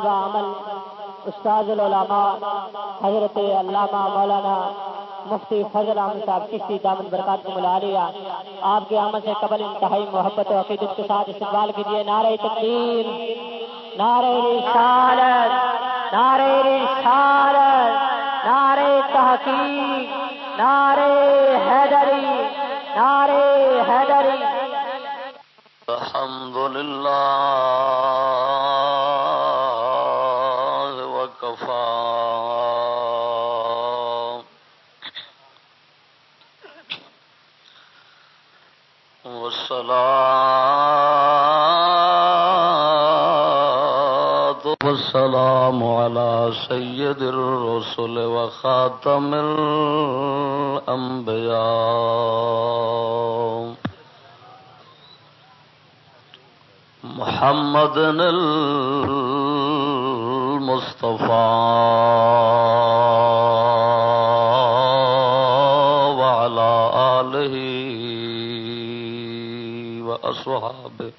باتیں عمل استاد العلماء حضرت علامہ مولانا مفتی فضل احمد صاحب کشتی دامن برکات کو ملا لیا۔ آپ کے عمل سے قبل انتہائی محبت و عقیدت کے ساتھ استقبال کیجیے۔ نعرہ تقدیر، نعرہ رسالت نعرہ رسالت، نعرہ تحقیق، نعرہ حیدری نعرہ حیدری۔ الحمد للہ على سيد الرسل وخاتم الأنبياء. محمد المصطفى. وعلى آله وأصحابه.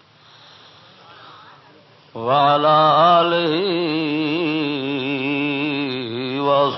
وعلى آله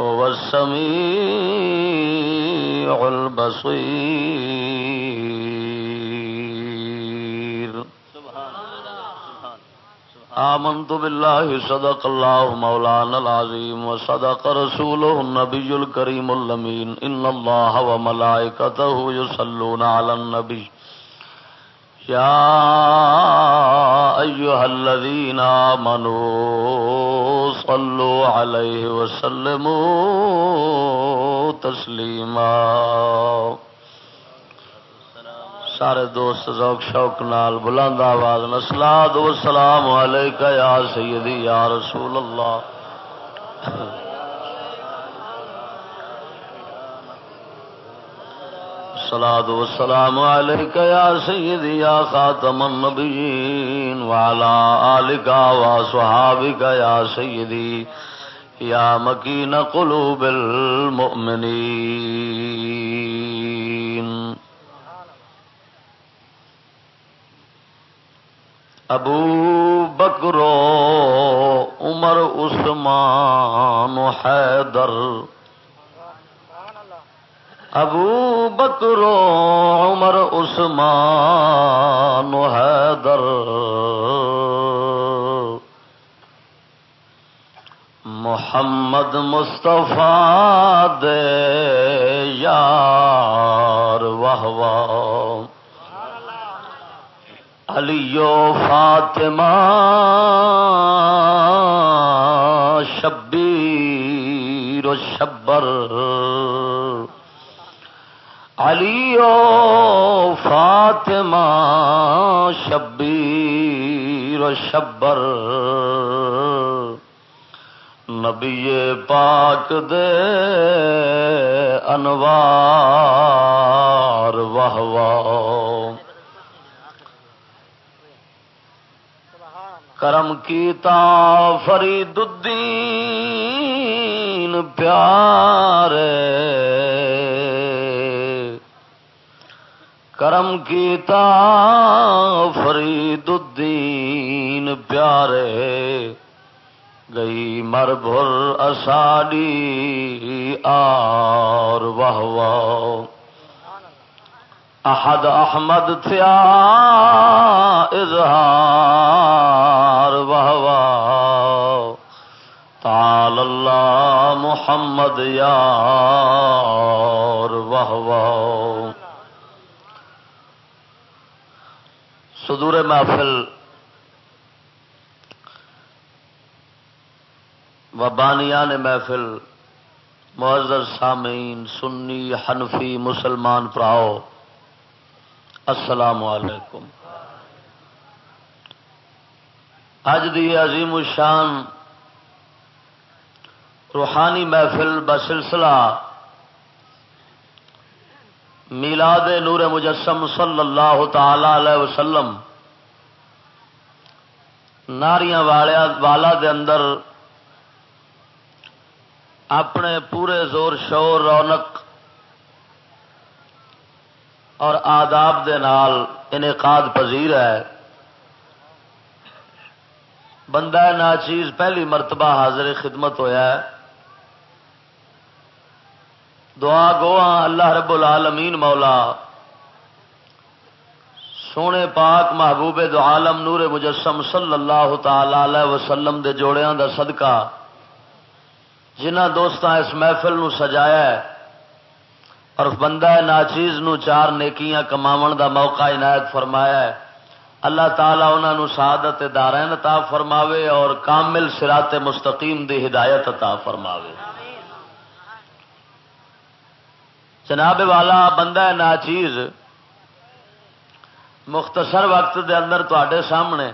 هو السميع البصير. آمنت بالله، صدق الله مولانا العظيم، وصدق رسوله النبي الكريم اللمين إن الله وملائكته يصلون على النبي. يا أيها الذين آمنوا صلوا عليه وسلموا تسليما. سارے دوست ذوق شوق نال بلند آواز نسلاد و سلام علیکہ یا سیدی یا رسول اللہ سلاد و سلام علیکہ یا سیدی، یا خاتم النبیین، وعلا آلکا و صحابکا یا سیدی، یا مکین قلوب المؤمنین. ابو بکرو عمر، عثمان، حیدر ابو بکرو عمر عثمان حیدر۔ محمد مصطفیٰ دے یار واہ واہ علیو فاطمہ شبیر و شبر۔ علیو فاطمہ شبیر و شبر۔ نبی پاک دے انوار واہ واہ۔ کرم کیتا فرید الدین پیارے کرم کیتا، فرید الدین پیارے، گئی مر بھر اساڑی آر واہ احد احمد تھیا اظہار واہ تال اللہ محمد یار واہ صدور محفل و بانیان محفل معذر سامعین، سنی، حنفی، مسلمان پراؤ، السلام علیکم۔ اج دی عظیم الشان روحانی محفل بسلسلہ میلاد نور مجسم صلی اللہ تعالی علیہ وسلم ناریاں والا دے اندر اپنے پورے زور شور رونق اور آداب دے نال انعقاد پذیر ہے۔ بندہ نا چیز پہلی مرتبہ حاضر خدمت ہویا ہے۔ دعا گوا اللہ رب العالمین مولا۔ سونے پاک محبوب دو عالم نور مجسم صلی اللہ تعالی علیہ وسلم دے جوڑیاں دا صدقہ۔ جنہ دوست اس محفل نو سجایا ہے اور بندہ ناچیز نو چار نیکیاں کماون دا موقع عنایت فرمایا ہے۔ اللہ تعالیٰ انہوں سعادت دارین عطا فرماوے اور کامل سرات مستقیم دی ہدایت عطا فرماوے۔ جناب والا بندہ ناچیز، مختصر وقت دے اندر تے سامنے۔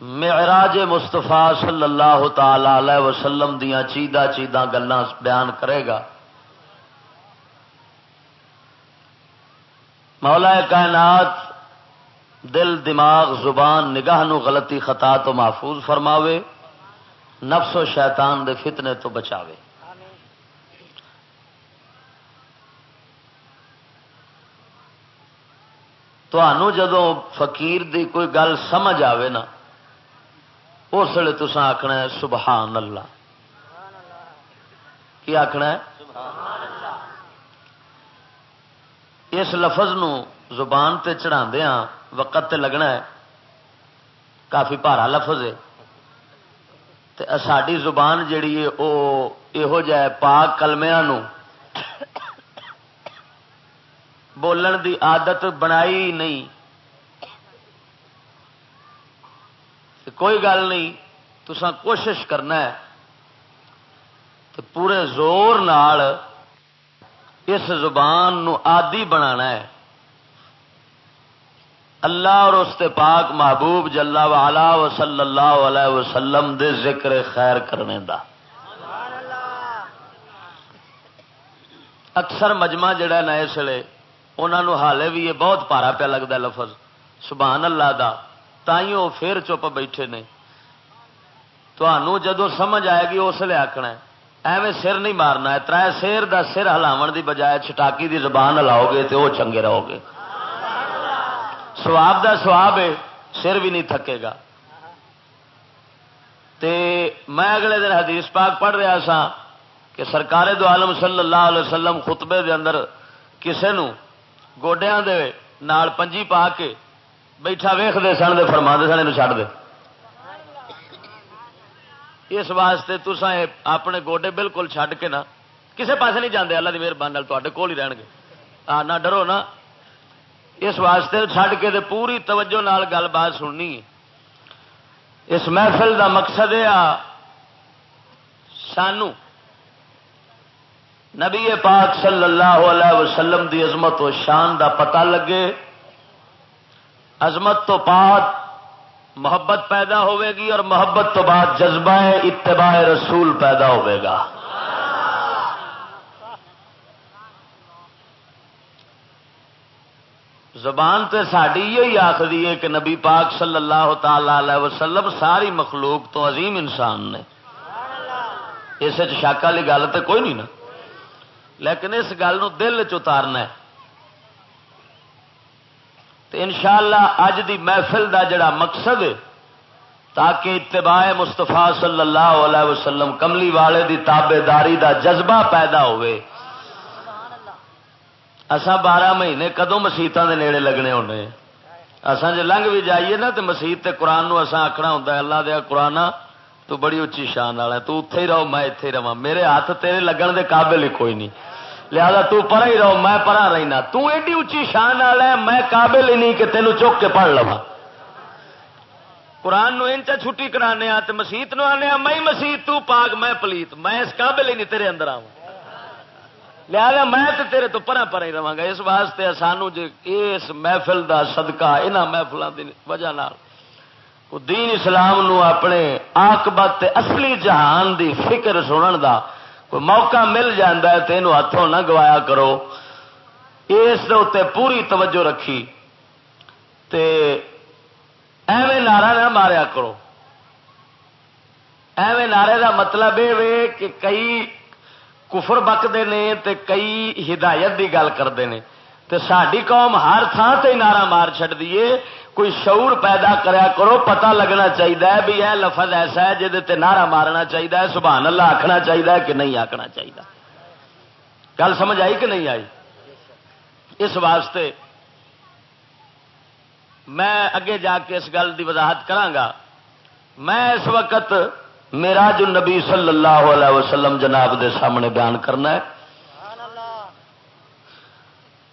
معراج مستفا صلی اللہ تعالی علیہ وسلم دیا چیدہ چیدہ گلان بیان کرے گا۔ مولا کائنات دل، دماغ، زبان نگاہ نو غلطی خطا تو محفوظ فرماوے۔ نفس و شیطان دے فتنے تو بچاوے۔ تو جدو فقیر دی کوئی گل سمجھ آوے نا، اس لیے تسا آخنا ہے سبحان اللہ۔ کی آخنا ہے؟ اس لفظ نو زبان تے چڑھا ہاں، وقت تے لگنا ہے۔ کافی پارا لفظ ہے۔ ساری زبان جیڑی ہے وہ یہو جہ پاک کلمیا بولن دی عادت بنائی نہیں۔ کوئی گل نہیں تسا کوشش کرنا ہے۔ تو پورے زور نال اس زبان نو آدی بنا ہے۔ اللہ اور اس تے پاک محبوب جلا والا و صلی اللہ علیہ وسلم دے ذکر خیر کرنے دا۔ اکثر مجمع جڑا نا اس لیے انہوں حالے بھی یہ بہت پارا پیا لگتا لفظ۔ سبحان اللہ دا، تائیوں پھر چپ بیٹھے نے۔ تو جدو سمجھ آئے گی اس لیے آخنا ایویں سر نہیں مارنا ہے تر سیر دا سر ہلاو دی بجائے چٹاکی دی زبان ہلاؤ گے تو وہ چنگے رہو گے۔ سواب دا سواب ہے، سر بھی نہیں تھکے گا۔ تے میں اگلے دن حدیث پاک پڑھ رہا سا کہ سرکار دو عالم صلی اللہ علیہ وسلم خطبے دے اندر کسے نو گوڈیاں دے نال پنجی پا کے بیٹھا ویختے سن دے فرما دے سن چڑھ دے۔ اس واسطے تسا اپنے گوڈے بالکل چھڈ کے نا کسے پاسے نہیں جانے اللہ کی مہربانی تے کول ہی رہن گے۔ آ، نہ ڈرو نا اس واسطے چھڈ کے دے پوری توجہ نال گل بات سننی ہے۔ اس محفل دا مقصد ہے سانو نبی پاک صلی اللہ علیہ وسلم دی عظمت و شان دا پتہ لگے۔ عظمت تو بعد محبت پیدا ہوے گی اور محبت تو بعد جذبہ اتباع رسول پیدا ہوے گا۔ زبان تے ساری یہی آخری ہے کہ نبی پاک صلی اللہ تعالی علیہ وسلم ساری مخلوق تو عظیم انسان نے۔ اس شک والی گل تو کوئی نہیں نا۔ لیکن اس گل دل چتارنا ہے۔ تو انشاءاللہ اج دی محفل دا جڑا مقصد تاکہ اتباع مستفا صلی اللہ علیہ وسلم کملی والے دی تابے داری دا جذبہ پیدا ہوئے۔ اسا بارہ مہینے کدو مسیطان دے نیڑے لگنے ہونے؟ اسان جی لنگ بھی جائیے نا تو مسیح قرآن نو اسان آخنا ہوں اللہ دیا قرآن تو بڑی اچھی شان والا تو اتے ہی رہو، میں اتے رہا میرے ہاتھ تیرے لگن دے قابل ہی کوئی نہیں۔ لہذا تو پرا ہی رہو، میں پرا رہنا تو ایڈی اچھی شان والا ہے، میں قابل ہی نہیں کہ تینوں چک کے پڑھ لوا قرآن نو انچا چھٹی کرانے تو مسیت نو آنے میں مسیت، تو پاک، میں پلیت۔ میں اس قابل ہی نہیں تیرے اندر آؤں لہذا میں تو تیرے تو پرا پرا ہی رہا گا اس واسطے سانو جی اس محفل دا صدقہ انہوں محفلوں کی وجہ نال۔ دین اسلام نو اپنے آکبت اصلی جہان دی فکر سنن دا کوئی موقع مل جاندہ ہے تینوں ہاتھوں نہ گوایا کرو۔ اس پوری توجہ رکھی۔ تے ایویں نعرہ نہ ماریا کرو۔ ایویں نعرے دا مطلب یہ کہ کئی کفر بکتے ہیں تے کئی ہدایت دی گل کرتے ہیں تے ساری قوم ہر تھان تے نعرہ مار چڑ دیے کوئی شعور پیدا کریا کرو، پتہ لگنا چاہیے بھی یہ لفظ ایسا ہے جہد نعرہ مارنا چاہیے سبحان اللہ آخنا چاہیے کہ نہیں آخنا چاہیے گل سمجھ آئی کہ نہیں آئی؟ اس واسطے میں اگے جا کے اس گل کی وضاحت کرا میں اس وقت میرا جو نبی صلی اللہ علیہ وسلم جناب دے سامنے بیان کرنا ہے۔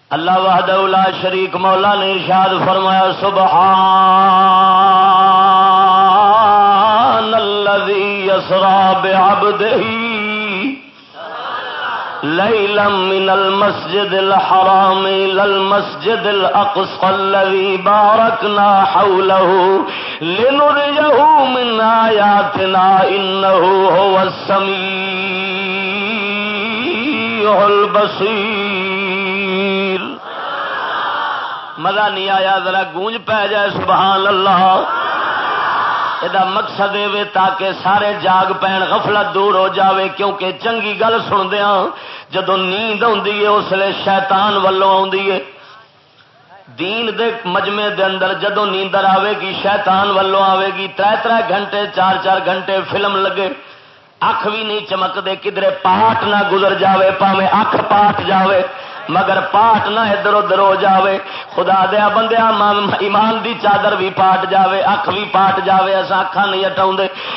اللہ وحد لا شریک مولا نے ارشاد فرمایا، سبحان الذي يسرى بعبده ليلا من المسجد الحرام الى المسجد الاقصى الذي باركنا حوله لنريه من اياتنا انه هو السميع البصير۔ مزہ نہیں آیا، ذرا گونج پی جائے، سبحان اللہ۔ یہ مقصد یہ تاکہ سارے جاگ پین غفلت دور ہو جاوے کیونکہ چنگی گل سندیا جدو نیند آتی ہے اس لیے شیتان ولو آ دین دے مجمے دے اندر جدو نیندر آئے گی شیطان ولو آئے گی تر تر گھنٹے چار چار گھنٹے فلم لگے اکھ بھی نہیں چمکتے کدھر پاٹ نہ گزر جاوے پاوے اکھ پاٹ جاوے مگر پاٹ نہ ادھر ادھر ہو جاوے۔ خدا دیا بندیا ایمان دی چادر بھی پاٹ جاوے، اکھ بھی پاٹ جاوے ایسا اکھا نہیں ہٹاؤ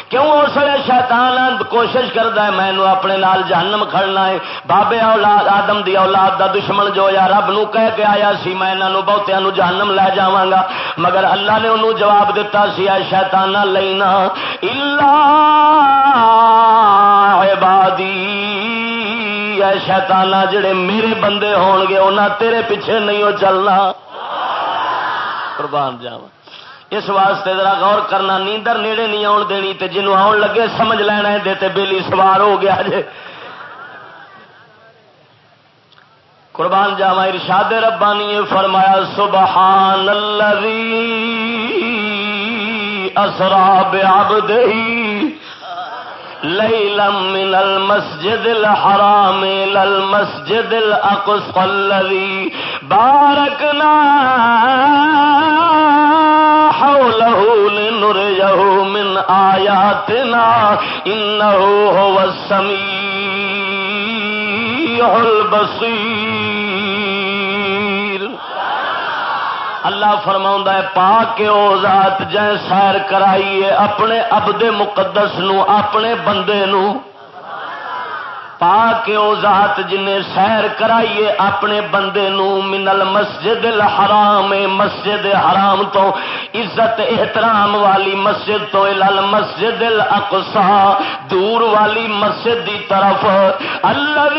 کیوں اس لیے شیطان کوشش کرتا ہے؟ مینو اپنے نال جہنم کھڑنا ہے۔ بابے اولاد، آدم دی اولاد دا دشمن جو یا رب نو کہہ کے آیا سی، میں انہوں بہتیا جہنم لے جا گا۔ مگر اللہ نے انہوں جواب دیتا سی، اے شیطان لینا اللہ عبادی۔ شیتانا جڑے میرے بندے ہون گے انہیں تیرے پیچھے نہیں ہو چلنا۔ قربان جاوا اس واسطے ذرا غور کرنا، نیندر نیڑے نہیں آن دینی تے جنوں آن لگے سمجھ لینا ہے دیتے بیلی سوار ہو گیا جے۔ قربان جاوا ارشاد ربانی فرمایا، سبحان الذی اسرا بعبدہی۔ ليلا من المسجد الحرام إلى المسجد الأقصى الذي باركنا حوله لنريه من آياتنا إنه هو السميع البصير. اللہ فرما ہے پا کے او ذات جائے سیر کرائیے اپنے ابد مقدس نو، اپنے بندے نو۔ پا کے او ذات جن سیر کرائیے اپنے بندے نو۔ منل مسجد الحرام، مسجد حرام تو عزت، احترام والی مسجد تو، الال مسجد الاقصا دور والی مسجد دی طرف۔ اللہ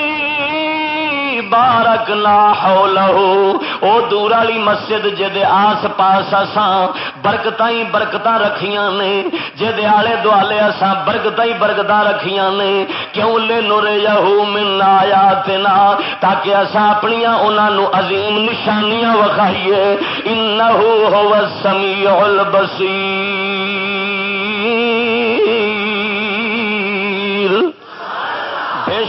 بارک لا حولہو۔ او دور والی مسجد جدے آس پاس اساں برکتاں ہی برکتاں رکھیاں نے، جدے آلے دوالے اساں برکتاں ہی برکتاں رکھیاں نے۔ کیوں لے نور یہو من آیاتنا؟ تاکہ اساں اپنی انہاں نو عظیم نشانیاں وکھائیے۔ انہو هو السمیع البصیر۔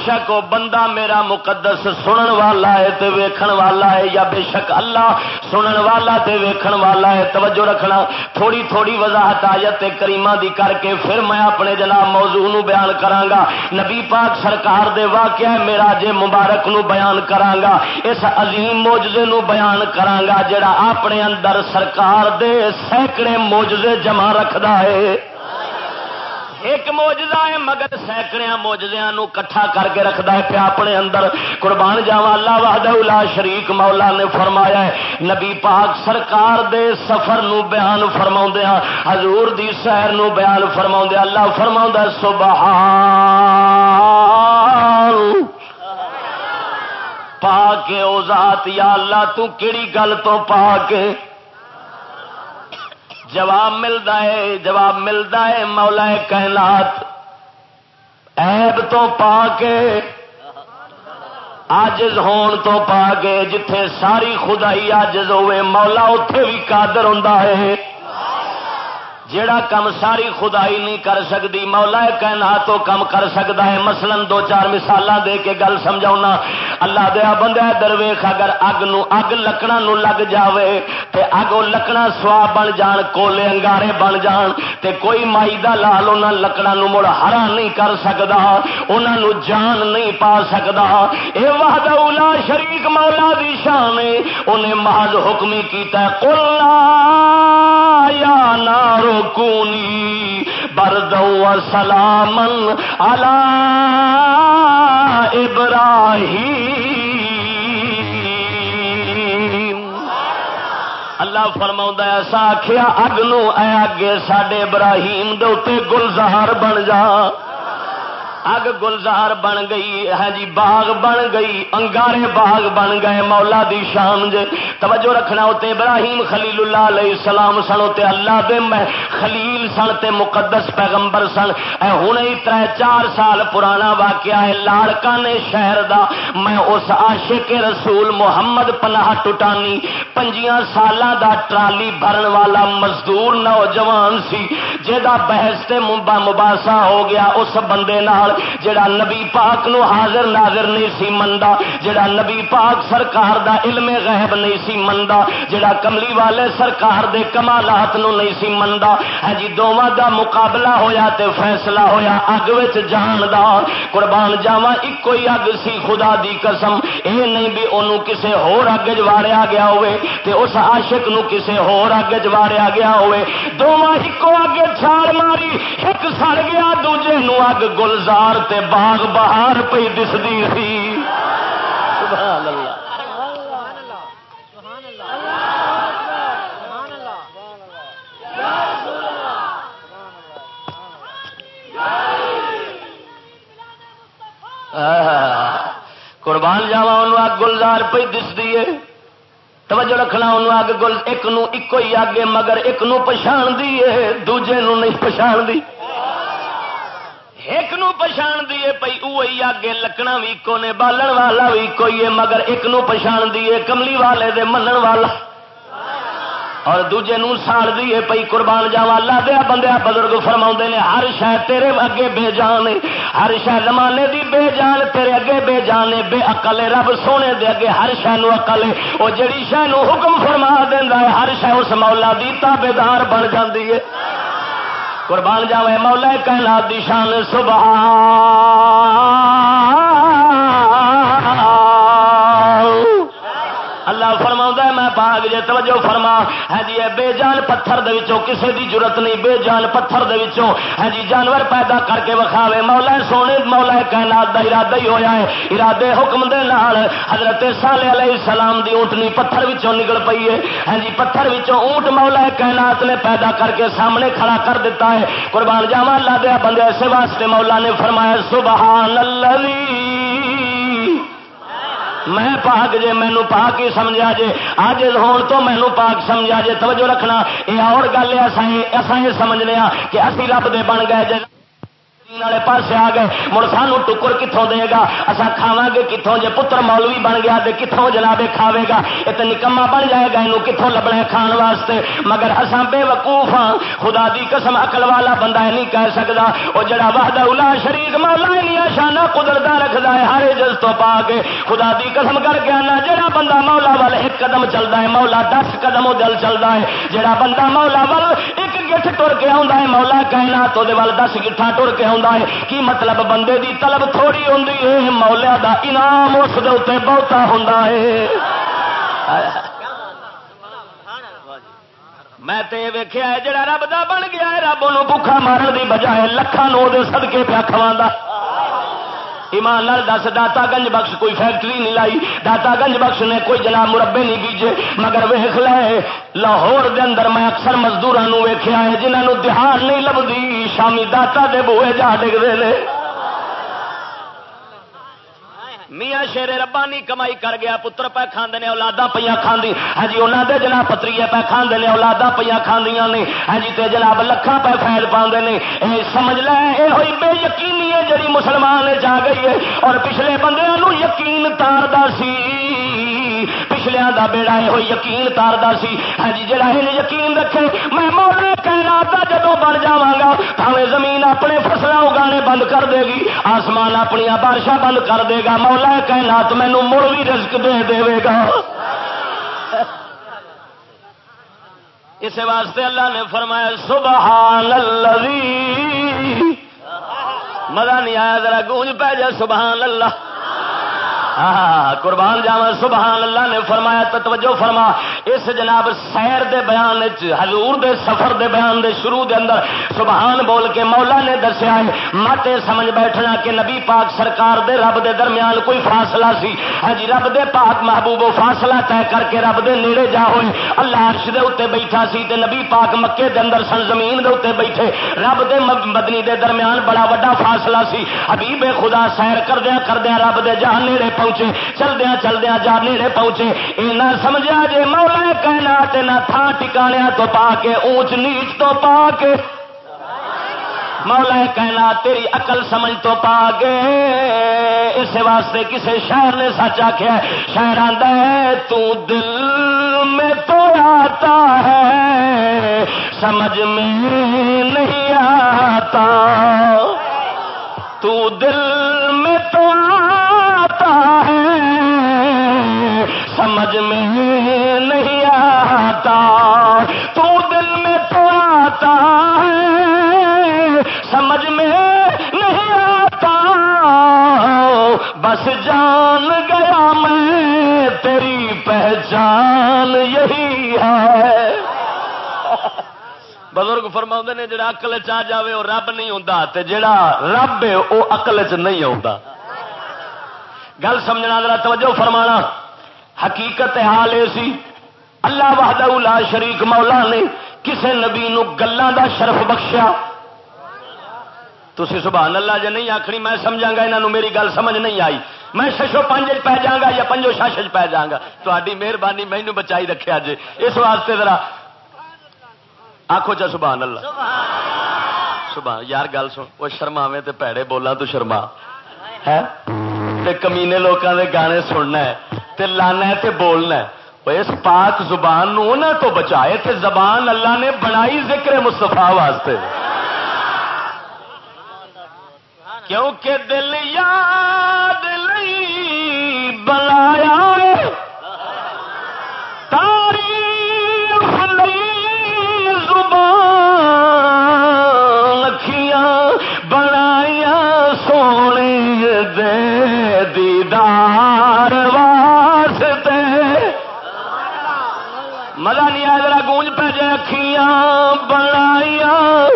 شک وہ بندہ میرا مقدس سنن والا ہے تے ویکھن والا ہے یا بے شک اللہ سنن والا تے ویکھن والا ہے، توجہ رکھنا۔ تھوڑی تھوڑی وضاحت آیت کریمہ دی کر کے پھر میں اپنے جناب موضوع نو بیان کرانگا نبی پاک سرکار دے واقعہ میرا جے مبارک نو بیان کرانگا اس عظیم موجزے نو بیان کرانگا جڑا اپنے اندر سرکار دے سینکڑے موجزے جمع رکھدا ہے۔ ایک موجدہ ہے، مگر سینکڑیا موجدیا کٹھا کر کے رکھتا ہے پیا اپنے اندر قربان جاوا اللہ وحدہ لا شریک مولا نے فرمایا ہے، نبی پاک سرکار دے سفر نو بیان فرما ہاں، حضور دی سیر نو بیان فرما ہاں۔ اللہ فرما سبحان۔ پا کے او ذات، یا اللہ تو کیڑی گل تو پا کے جواب ملتا ہے، جواب ملتا ہے مولا کائنات۔ ایب تو پا کے آجز ہون تو پا کے، جتھے ساری خدائی آجز ہوئے، مولا اتے بھی قادر ہوں جیڑا کم ساری خدائی نہیں کر سکتی مولا کہنا تو کم کر سکتا ہے۔ مثلا دو چار مثال دے کے گل سمجھا اللہ دیا بندہ درویخ اگر اگ نو اگ لکڑا نو لگ جاوے تے اگ لکڑا سوا بن جان، کولے انگارے بن جان تے کوئی مائی دا لال انہاں لکڑا نو مڑ ہرا نہیں کر سکتا انہاں نو جان نہیں پا سکتا اے وحدہ اولا شریک مولا دی شان انہیں محض حکمی کیتا ہے۔ قل یا نارو کونی بردو سلامن ابراہیم اللہ فرما ایسا آخیا اگ نو، اے اگے سڈے ابراہیم دے گلزار بن جا۔ اگ گلزار بن گئی، ہے ہاں جی باغ بن گئی، انگارے باغ بن گئے، مولا دی شان جے۔ توجہ رکھنا ہوتے، ابراہیم خلیل اللہ علیہ السلام سن ہوتے، اللہ دے میں خلیل سن تے مقدس پیغمبر سن۔ اے ہن ہی تر چار سال پرانا واقعہ ہے لاڑکا نے شہر دا۔ میں اس عاشق رسول محمد پناہ ٹٹانی پنجیاں سالاں دا ٹرالی بھرن والا مزدور نوجوان سی جہاں بحث تے مباسا ہو گیا، اس بندے نال جڑا نبی پاک نو حاضر ناظر نہیں سی مندا، جڑا نبی پاک سرکار دا علم غیب نہیں سی مندا، جڑا کملی والے سرکار دے کمالات نو نہیں سی مندا۔ ہاں جی دوواں دا مقابلہ ہویا تے فیصلہ ہویا اگ وچ جان دا۔ قربان جاواں اکو ہی اگ سی، خدا دی قسم۔ اے نہیں بھی اونوں کسے ہور اگ جواڑیا گیا ہوئے تے اس عاشق نو کسے ہور اگ جواڑیا گیا ہوئے۔ دوواں اکو اگ چھال ماری، ایک سڑ گیا، دوجے نو اگ گلزار بہار تے باغ بہار پہ دستی سی۔ قربان جاوا ان اگ گلزار پہ دستی ہے توجہ رکھنا انہوں اگ گل ایک نو ایک ہی اگ مگر ایک نو پچھان دی ہے دوجے نو نہیں پچھان دی ایک نو پچھان دیے پی اوئی آگے لکنا بھی ایکو نے، بالن والا بھی کوئی ہے، مگر ایک نو پچھان دیے کملی والے دے منن والا۔ اور دوجے نو ساڑ دیے پئی، قربان جاوا اللہ دیا بندے بزرگ فرما نے، ہر شہ تیرے اگے بے جان ہر شہ زمانے دی بے جان، تیرے اگے بے جان بے اقل رب سونے دے اگے ہر شہ نو اقل وہ جڑی شہ نو حکم فرما دینا ہے، ہر شہ اس مولا دی تابے دار بن جاتی ہے۔ قربان جاوے مولا کہنا دشان سبحان جے توجہ فرما۔ ہے جی بے جان پتھر دے وچوں کسے دی ضرورت نہیں بے جان پتھر دے وچوں۔ ہے جی جانور پیدا کر کے وکھاوے۔ مولا سونے، مولا کائنات دا ارادہ ہی ہویا ہے۔ ارادے حکم دے نال حضرت صالح علیہ السلام دی اونٹنی پتھر وچوں نکل پئی ہے۔ ہے جی پتھر وچوں اونٹ مولا کائنات نے پیدا کر کے سامنے کھڑا کر دیتا ہے۔ قربان جاواں اللہ دے بندے، ایسے واسطے مولا نے فرمایا، سبحان اللہ میں پاک جے مینو پاک ہی سمجھا جے۔ آج ہون تو مینو پاک سمجھا جے۔ توجہ رکھنا، یہ اور گل ہے اصا یہ سمجھنے ہاں کہ اسی رب دے بن گئے جے۔ والے پاس آ گئے۔ مڑ سانو ٹکر کتوں دے گا؟ اصا کھاوا گے کتوں جے پتر مولوی بن گیا تو کتوں جنابے کھاوے گا؟ یہ تو نکما بن جائے گا یہ کتوں لبنا کھان واسطے۔ مگر اصا بے وقوف ہاں۔ خدا دی قسم اکل والا بندہ نہیں کہہ سکتا وہ جڑا وحدہ الا شریک مولا شانہ قدرتا رکھتا ہے، ہر جس تو پا کے۔ خدا دی قسم کر کے آنا، جڑا بندہ مولا وال ایک قدم چلتا ہے، مولا دس قدم وہ دل چلتا ہے۔ جڑا بندہ مولا وال ایک گٹھ ٹر کے آتا ہے، مولا کہنا تو دس گٹھا ٹر کے آتا ہے۔ کی مطلب بندے دی طلب تھوڑی ہوں مولا دا انعام اس بہتا ہوں میں ویخیا جڑا رب دا بن گیا ہے، رب ان بکھا مارن دی بجائے لکھان سدکے پیا کھوا ایمان لال دس، داتا گنج بخش کوئی فیکٹری نہیں لائی، داتا گنج بخش نے کوئی جناب مربے نہیں بیجے مگر ویخ لے، لاہور دے اندر میں اکثر مزدوروں ویخیا ہے جنہوں دھیان نہیں لبھی شامی داتا دے بوئے جا ڈگتے ہیں میاں شیر ربانی کمائی کر گیا، پتر پہ کھانے اولادا پہ کھاندی۔ ہاں جی انہوں دے جناب پتری پہ کھانے اولادا پہ کھاندیاں نے۔ ہاں جی تے جناب لکھان پہ فیل پاندے نے۔ اے سمجھ لے یہ ہوئی بے یقینی ہے جی مسلمان جا گئی ہے۔ اور پچھلے بندے یقین تاردا سی۔ پچھلیا کا بیڑا یہ یقین تاردا سی۔ ہاں جی جڑا یقین رکھے، میں مولا کہنا جدو بن جا گا پاوے زمین اپنے فصل اگانے بند کر دے گی، آسمان اپنی بارشاں بند کر دے گا۔ مولا کہنا تو مینو مڑ بھی رزق دے دے گا۔ اس واسطے اللہ نے فرمایا سبحان اللہ مزہ نہیں آیا، ذرا گونج پہ جائے سبحان اللہ ہاں, قربان جاوا سبحان اللہ نے فرمایا توجہ فرما۔ اس جناب سیر دے بیان حضور دے سفر دے بیان دے شروع دے اندر سبحان بول کے مولا نے دسیا ہے ماتے سمجھ بیٹھنا کہ نبی پاک سرکار دے رب دے درمیان کوئی فاصلہ سی۔ ہاں جی، رب دے پاک محبوب فاصلہ طے کر کے رب دے نیڑے جا ہوئے۔ اللہ عرش دے اتنے بیٹھا سی تے نبی پاک مکے دے اندر سن زمین دے اتنے بیٹھے۔ رب دے مدنی دے درمیان بڑا وڈا فاصلہ سی۔ حبیب خدا سیر کردیا کردیا رب دے جہاں نیڑے پہنچے۔ چلدیا چلدیا جا نیڑے پہنچے۔ یہ نہ سمجھا جی مولا کہنا نہ تھان ٹکانیا تو پا کے، اونچ نیچ تو پا کے۔ مولا کہنا تیری عقل سمجھ تو پا گئے اس واسطے کسی شہر نے سچ آخیا شہر آدھا ہے، تو دل میں تو آتا ہے، سمجھ میں نہیں آتا۔ تو دل میں تو آتا ہے۔ سمجھ میں نہیں آتا۔ تو دل میں تو آتا ہے۔ سمجھ میں نہیں آتا۔ بس جان گیا میں، تیری پہچان یہی ہے۔ بزرگ فرما نے، جڑا اقل چ جائے وہ رب نہیں ہوں جڑا رب ہے وہ اقل چ نہیں آتا گل سمجھنا، ذرا توجہ فرمانا۔ حقیقت حال یہ سی، اللہ وحدہ لا شریک مولا نے کسے نبی نو گلوں دا شرف بخشیا۔ تھی سبحان اللہ جی نہیں آخری میں سمجھا گا یہاں میری گل سمجھ نہیں آئی۔ میں ششو پانچ پی جا گا یا پنجو شش پی جا گا۔ تاری مہربانی مینو بچائی رکھے جی اس واسطے ذرا آخو چا سبحان اللہ۔ سبحان، یار گل سن، وہ شرماوے تے پیڑے بولا تو شرما۔ ہے؟ تے کمینے لوگوں دے گانے سننا ہے، تے لانا ہے تے بولنا ہے۔ اس پاک زبان نو نہ تو بچائے، تے زبان اللہ نے بنائی ذکر مستفا واسطے۔ کیونکہ دل یاد نہیں بنایا جائے اکھیاں بنایا۔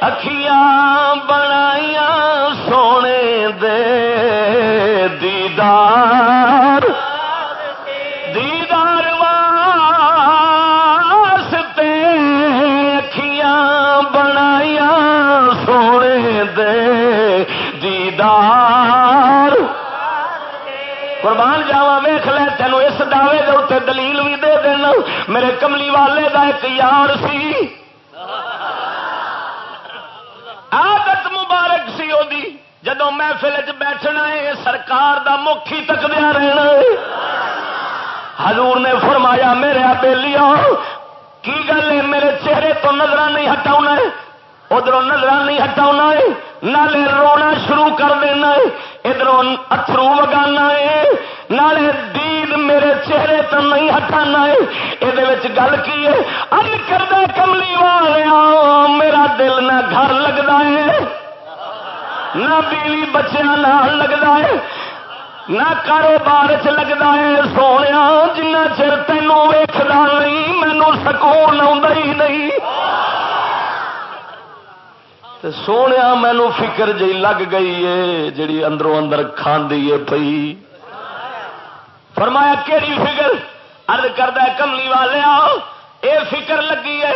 اکھیاں بنایا سونے دے۔ دلیل بھی دے دینا۔ میرے کملی والے دا ایک یار سی۔ آدت مبارک سی وہ جدو محفل چ بیٹھنا ہے سرکار دا مکھی تکدیا رہنا۔ ہے حضور نے فرمایا، میرے بیلیا کی گل ہے، میرے چہرے تو نظر نہیں ہٹا ادھر نظر نہیں ہٹاؤ نالے رونا شروع کر دینا ہے۔ ادھر اترو وگانا ہے۔ نالے دید میرے چہرے تو نہیں ہٹانا ہے۔ یہ گل کی ہے؟ ان کردہ کملی والیا میرا دل نہ گھر لگتا ہے۔ نہ بیوی بچیا لگتا ہے۔ نہ کاروبار چ لگتا ہے۔ سونے جنہ چر تینوں ویخنا نہیں مینو سکون آ نہیں۔ سونے مینو فکر جی لگ گئی ہے، جڑی اندروں اندر کھاندی ہے پئی۔ فرمایا کہڑی فکر؟ ارد کردہ کملی والے آؤ۔ اے فکر لگی ہے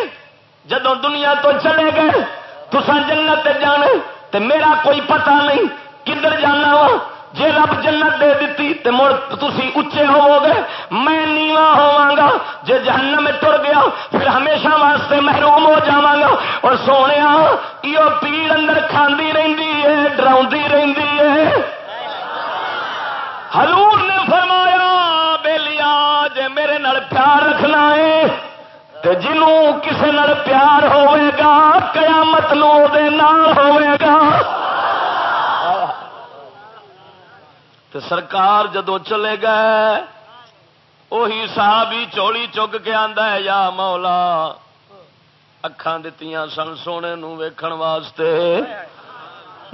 جدو دنیا تو چلے گئے تسا جنت جانے، تے میرا کوئی پتہ نہیں کدھر جانا وا۔ جی رب جنت دے دیتی تے مڑ تسی اچے ہوو گے میں نیوا ہوا گا جی جہنم میں تر گیا، پھر ہمیشہ واسطے محروم ہو جاواں گا اور سونے یہ پیڑ اندر کھاندی رہندی ہے ڈراؤندی رہندی ہے۔ حضور نے فرمایا، بے لیا جے میرے نال پیار رکھنا ہے۔ تے جنوں کسے نال پیار ہوئے گا، قیامت نو دے نال ہوئے گا۔ تو سرکار جدو چلے گئے وہی صاحب ہی چولی چگ کے آدھا ہے، یا مولا اکھان دتی سن سونے نو ویکھن واسطے۔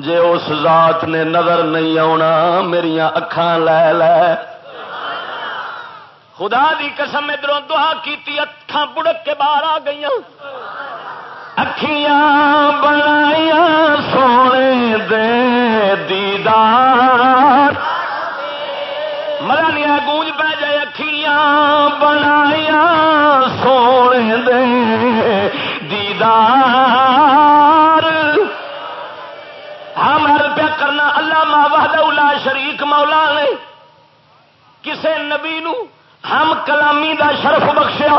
جے اس ذات نے نظر نہیں آنا میری اکھان لے لے۔ خدا دی قسم ادھر دعا کی اکھان بڑک کے باہر آ گئی اکھیاں بنایا سونے دے دیدار۔ بنایا سونے دے دیدار۔ ہم ہر پیا کرنا اللہ وحدہ الا شریک مولا نے۔ کسے نبی نو ہم کلامی دا شرف بخشیا،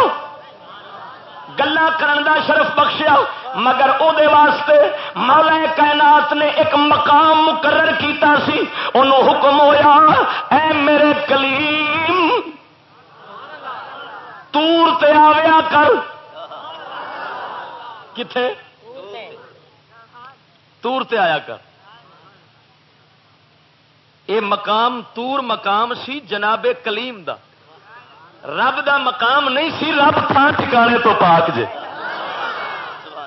گلا کرن دا شرف بخشیا، مگر او دے واسطے مولا کائنات نے ایک مقام مقرر کیتا سی انہوں حکم ہویا، اے میرے کلیم تور تے آویا کر۔ کتنے تور تے آیا کر۔ اے مقام تور مقام سی جناب کلیم دا۔ رب دا مقام نہیں سی، رب تھان ٹھکانے تو پاک جے۔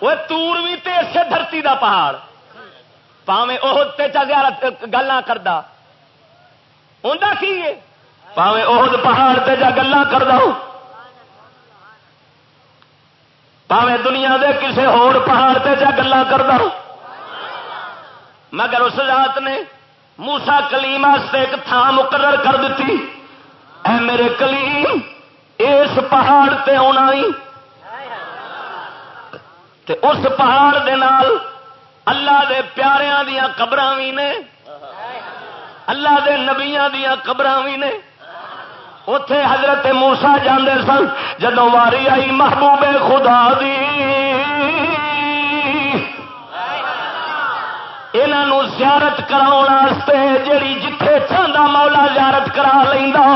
وہ تور بھی تے اسے دھرتی دا پہاڑ۔ پاوے اہد تے چا زیارت گلا کردا۔ ہوندا کی پاوے اہد پہاڑ تے جا گلا کردا۔ پاوے دنیا دے کسے ہور پہاڑ تے جا گلا کردا مگر اس ذات نے موسا کلیم ایک تھان مقرر کر دیتی اے میرے کلیم، اس پہاڑ تے آنا ہی۔ تے اس پہاڑ دے نال اللہ دے پیاریاں دیا قبر بھی نے۔ اللہ دے نبیاں دیا قبر بھی نے۔ اتے حضرت موسا جانے سن جدو واری آئی محبوب خدا دی۔ انہوں زیارت کراستے جیڑی جتھے چاہتا مولا زیارت کرا لینا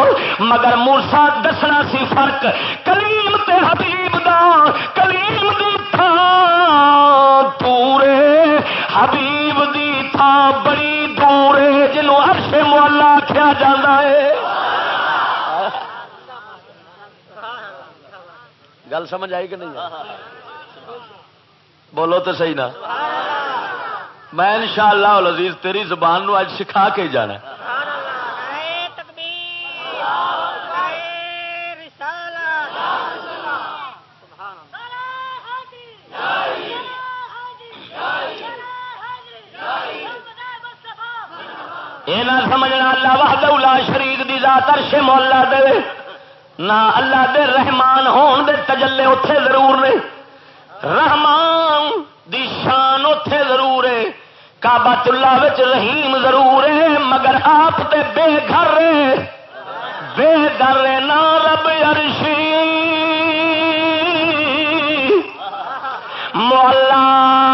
مگر مورسا دسنا سی فرق، کلیم تے حبیب دا، کلیم دی تھان پورے حبیب دی تھان بڑی دور ہے جنوں عرش مولا آخیا جا ہے۔ گل سمجھ آئی کہ نہیں بولو تو صحیح نا۔ میں ان شاء اللہ تیری زبان نو اج سکھا کے جانا یہ نہ سمجھنا اللہ وحدہ شریف دی ذات عرش مولا دے۔ نہ اللہ دے رحمان ہون دے تجلے اتے ضرور نے۔ رحمان دی شان اتے ضرور ہے۔ کابت اللہ رحیم ضرور ہے، مگر آپ تے بے گھر بے گھر نہ رب ارشی مولا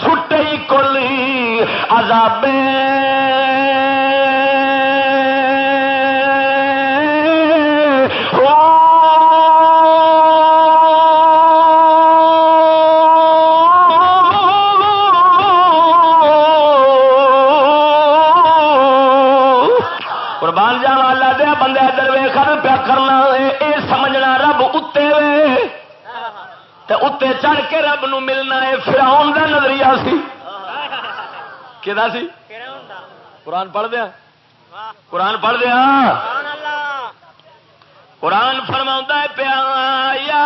چھٹے کلی عذابے۔ قربان جان والا دیا بندے پیا کرنا اے سمجھنا رب اتنے اتنے چڑھ کے رب نو ملنا ہے فراؤن کا نظریہ سی کہ سی قرآن پڑھ دیا قرآن پڑھ دیا قرآن فرما پیا یا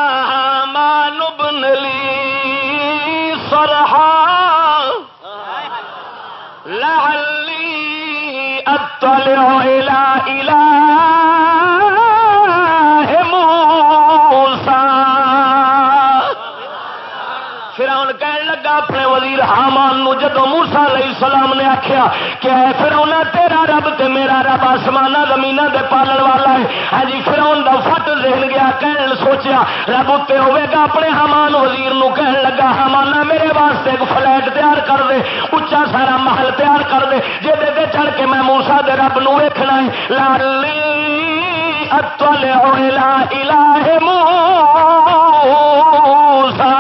مانب نلی سرحا لعلی اطلع الى الہ وزیر حامان نو جدو موسا علیہ السلام نے آخیا کہ پھر انہیں تیرا رب تے میرا رب آسمان زمین دے پالن والا ہے۔ ہاں جی پھر دا فٹ ذہن گیا، کہن سوچیا، رب اتنے ہوے گا اپنے حامان وزیر نو کہن لگا حمانا میرے واسطے ایک فلیٹ تیار کر دے، اچا سارا محل تیار کر دے جی دے چڑھ کے میں موسا دے رب نو ویکھنا ہے۔ لالی اتوالے الہ موسا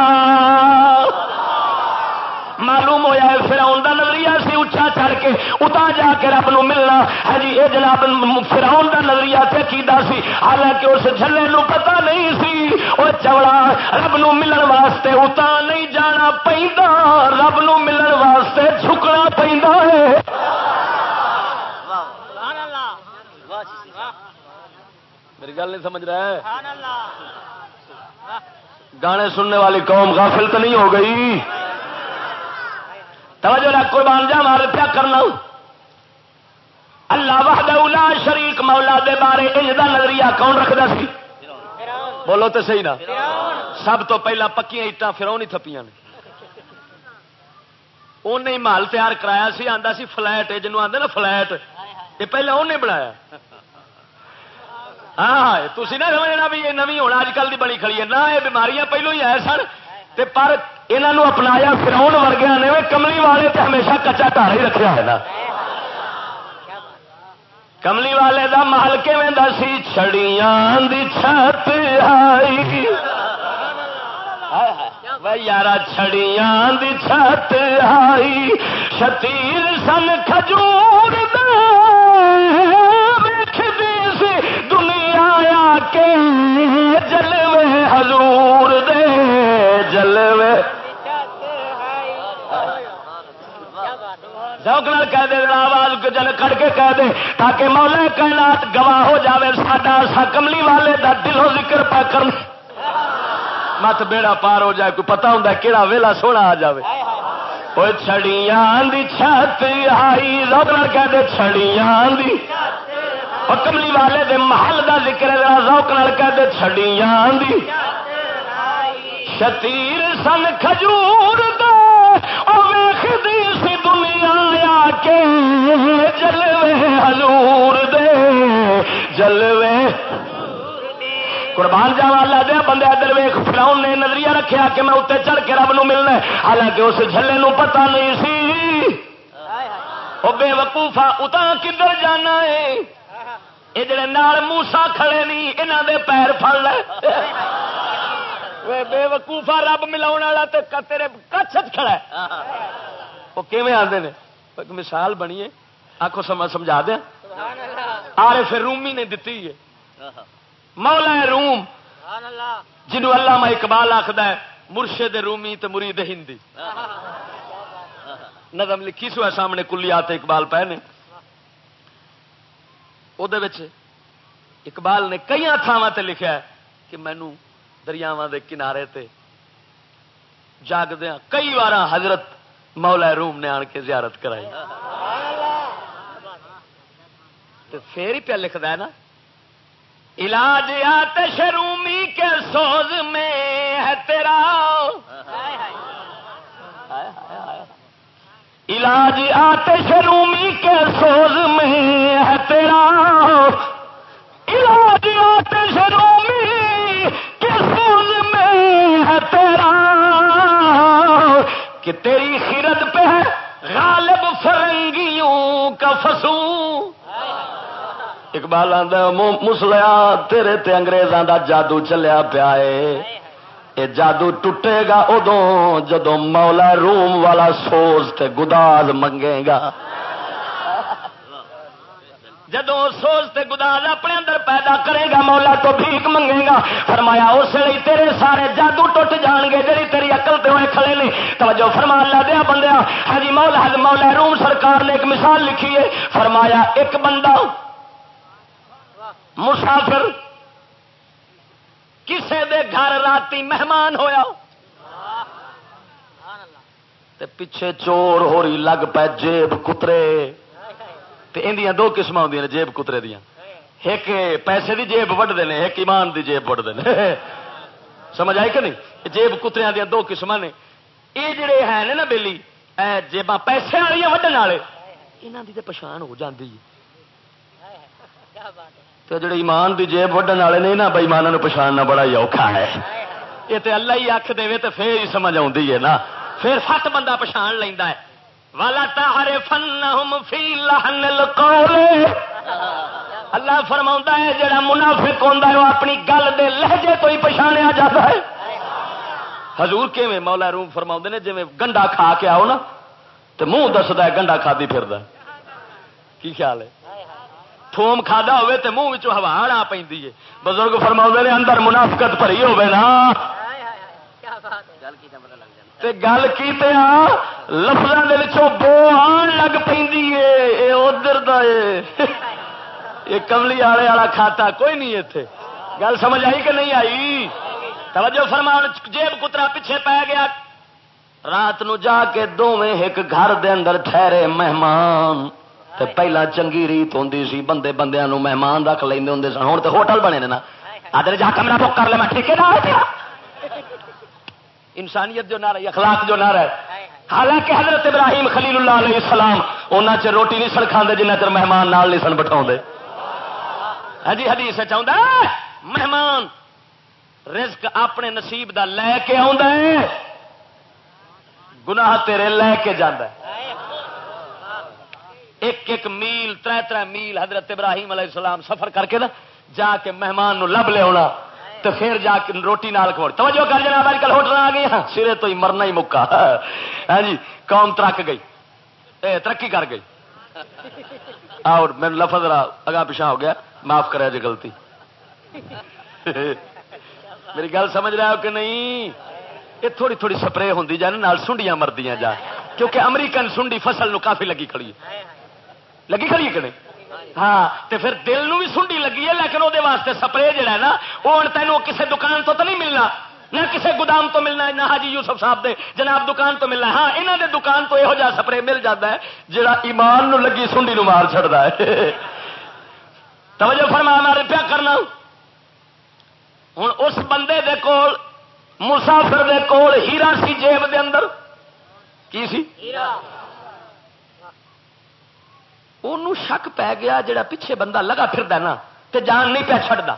معلوم ہوا ہے فراؤن کا نظریہ سی اچھا چڑھ کے اتا جا کے رب نو ملنا۔ ہاں جی یہ جناب فراؤن کا نظریہ تے کیدا سی۔ حالانکہ اس جھلے نو پتہ نہیں سی۔ وہ چوڑا رب نو ملن واسطے اتا نہیں جانا پہنتا رب نو ملن واسطے جھکنا پہنتا ہے۔ میری گل نہیں سمجھ رہا ہے۔ گانے سننے والی قوم غافل تو نہیں ہو گئی۔ توجہ نہ قربان جا مار پیا کرنا۔ اللہ وحد اولا شریک مولا دے بارے ان کا نظریہ کون رکھتا سی؟ بولو تو صحیح نا۔ سب تو پہلا پکیا اٹان پھر نہیں تھپیاں نے۔ انہیں مال تیار کرایا سی آتا سی فلائٹ جنوب آدھے نا فلائٹ یہ پہلے انہیں بنایا۔ ہاں, ہاں، تھی نہ سمجھنا بھی یہ نوی ہونا اج کل کی بنی کھڑی ہے۔ نہ یہ بیماریاں پہلو ہی آئے سن۔ پر یہاں اپنایا فراؤن ورگیا نے، کملی والے تے ہمیشہ کچا ٹار ہی رکھا ہے نا۔ کملی والے دا محل کیون سی؟ چھڑیاں دی چھت آئی۔ یار چھڑیاں دی چھت آئی۔ شتیر سن کھجور سی۔ دنیا آ کے جلوے حضور۔ نال کہہ دے آواز جل کٹ کے کہہ دے، تاکہ مولا کائنات گواہ ہو جاوے، ساڈا سا کملی والے دا دلوں ذکر پا کر مت بیڑا پار ہو جائے، کوئی پتا ہوں کہڑا ویلا سونا آ جائے وہ چھڑیاں دی چھت آئی روک نال کہہ دے، چھڑیاں دی۔ کملی والے دے محل دا ذکر ہے روک نال کہہ دے، چھڑیاں دی۔ شتیر سن کھجور دے او ویکھدی سی دنیا کے جلوے حضور دے، جلوے۔ قربان جا والا دیا، بندے ادھر ویخ فراؤن نے نظریہ رکھیا کہ میں اتنے چڑھ کے رب نو ملنا حالانکہ اس جھلے نو پتہ نہیں سی۔ وہ بے وقوفا اتا کدھر جانا ہے؟ یہ جڑے نال موسا کھڑے نہیں یہاں دے پیر پڑ لے۔ بے وقوفا رب ملا والا تیرے کچھ کھڑا وہ کیون آتے ہیں مثال بنی ہے۔ آخو سما سمجھا دیا آر پھر رومی نے دتی ہے۔ مولا روم۔ جنو اللہ۔ میں اقبال آخد ہے مرشد رومی تے مرید ہندی۔ نظم لکھی سو ہے سامنے کلیات اقبال پہ نے وہ اقبال نے کئی تھاواں تے لکھا ہے کہ مینو دریاواں دے کنارے تے جاگدیا کئی بار حضرت مولا روم نے آن کے زیارت کرائی۔ تو پھر ہی پہ لکھتا ہے نا۔ علاج آتش رومی کے سوز میں ہے تیرا۔ علاج آتش رومی کے سوز میں ہے تیرا۔ علاج آتش رومی کے سوز میں ہے تیرا۔ کہ تیری خیرت پہ ہے غالب فرنگیوں کا فسو اقبال آدھا مسلیا، تیرے تے انگریزاں دا جادو چلیا پیا ہے۔ اے جادو ٹوٹے گا ادو جدو مولا روم والا سوز تے گداز منگے گا۔ جدو سوز تے گداز اپنے اندر پیدا کرے گا، مولا تو بھیک منگے گا۔ فرمایا، اس لیے تیرے سارے جادو ٹوٹ جان گے جی تیری اقل تے ہوئے کھڑے نے۔ توجہ فرما لا دیا بندیا ہاں جی، مولا حض مولا روم سرکار نے ایک مثال لکھی ہے۔ فرمایا، ایک بندہ مسافر کسے دے گھر راتی مہمان ہویا۔ تے پیچھے چور ہو رہی لگ پے جیب کترے۔ اندیاں دو قسم آدی نے، جیب کترے دیا ایک پیسے دی جیب وڈ دے ایک ایمان دی جیب وڈ دے سمجھ آئی کہ نہیں؟ جیب کتریا دیا دو قسم نے۔ یہ جڑے ہیں نا بےلی جیباں پیسے والی وڈن والے۔ یہاں کی تو پچھان ہو جاتی تو جڑے ایمان دی جیب وڈن والے نہیں نا بےمانا پچھاننا بڑا ہی اوکھا ہے۔ یہ تو اللہ ہی آخ دے تو پھر ہی سمجھ آتی ہے نا۔ پھر سات بندہ پچھان لینا ہے۔ والا تارے فن فی لہن اللہ فرما ہے، جڑا منافق ہوتا ہے، وہ اپنی گل دے لہجے تو ہی پچھاڑیا جاتا ہے۔ حضور کیویں مولا روم فرما نے جی گنڈا کھا کے آؤ نا تو منہ دستا ہے، گنڈا کھا پھر کی خیال ہے؟ تھوم کھادا ہوئے تے منہ ہوا آ پی بزرگ فرما نے، اندر منافقت بھری ہوے نا۔ تے گل کی پیا لفظوں بو آن لگ پی ادھر یہ کملی والے والا کھاتا کوئی نہیں اتنے گل سمجھ آئی کہ نہیں آئی؟ توجہ فرمان جیب کترا پیچھے پی گیا۔ رات نو جا کے دونیں ایک گھر دے اندر ٹھہرے مہمان۔ تے پہلا چنگی ریت ہوں سی، بندے بندے مہمان رکھ لے ہوں سن۔ ہوں تو ہوٹل بنے نا۔ ادھر جا کمرہ بک کر لے میں ٹھیک انسانیت جو نہ رہی اخلاق جو نہ رہے حالانکہ حضرت ابراہیم خلیل اللہ علیہ السلام انہوں چ روٹی نہیں سن کھانے جنہ چر مہمان نال نہیں سن بٹھا ہاں جی حدیث چاہتا مہمان رزق اپنے نصیب دا لے کے آ گناہ تیرے لے کے جانا ایک ایک میل تر تر میل حضرت ابراہیم علیہ السلام سفر کر کے نا، جا کے مہمان نو لب لیا تو پھر جا کے روٹی نال کھوڑ۔ توجہ کر جناب اج کل ہوٹل آ گئی سرے تو ہی مرنا ہی مکا۔ ہاں جی قوم ترک گئی۔ اے، ترقی کر گئی۔ اور میرے لفظ اگا پیچھا ہو گیا۔ معاف کرا جی گلتی میری گل سمجھ رہا ہو کہ نہیں؟ یہ تھوڑی تھوڑی سپرے ہوں جائے سنڈیاں مردیاں جا۔ کیونکہ امریکن سنڈی فصل نو کافی لگی کھڑی ہے۔ لگی کھڑی کہ نہیں؟ ہاں تے پھر دل نو بھی سنڈی لگی ہے، لیکن وہ واسطے سپرے جڑا ہے نا، وہ ہوں تینوں کسی دکان تو تو نہیں ملنا، نہ کسی گودام تو ملنا ہے نہ حاجی یوسف صاحب دے جناب دکان تو ملنا ہے۔ ہاں یہاں دے دکان تو یہو جہ سپرے مل جاتا ہے، جڑا ایمان نو لگی سنڈی نو مار چڑتا ہے۔ توجہ فرما مارے پیا کرنا۔ ہوں اس بندے دے کول، مسافر دے کول ہیرا سی جیب دے اندر، کی سی؟ انہوں شک پی گیا جڑا پیچھے بندہ لگا پھر نا، تے جان نہیں پیا چڑھتا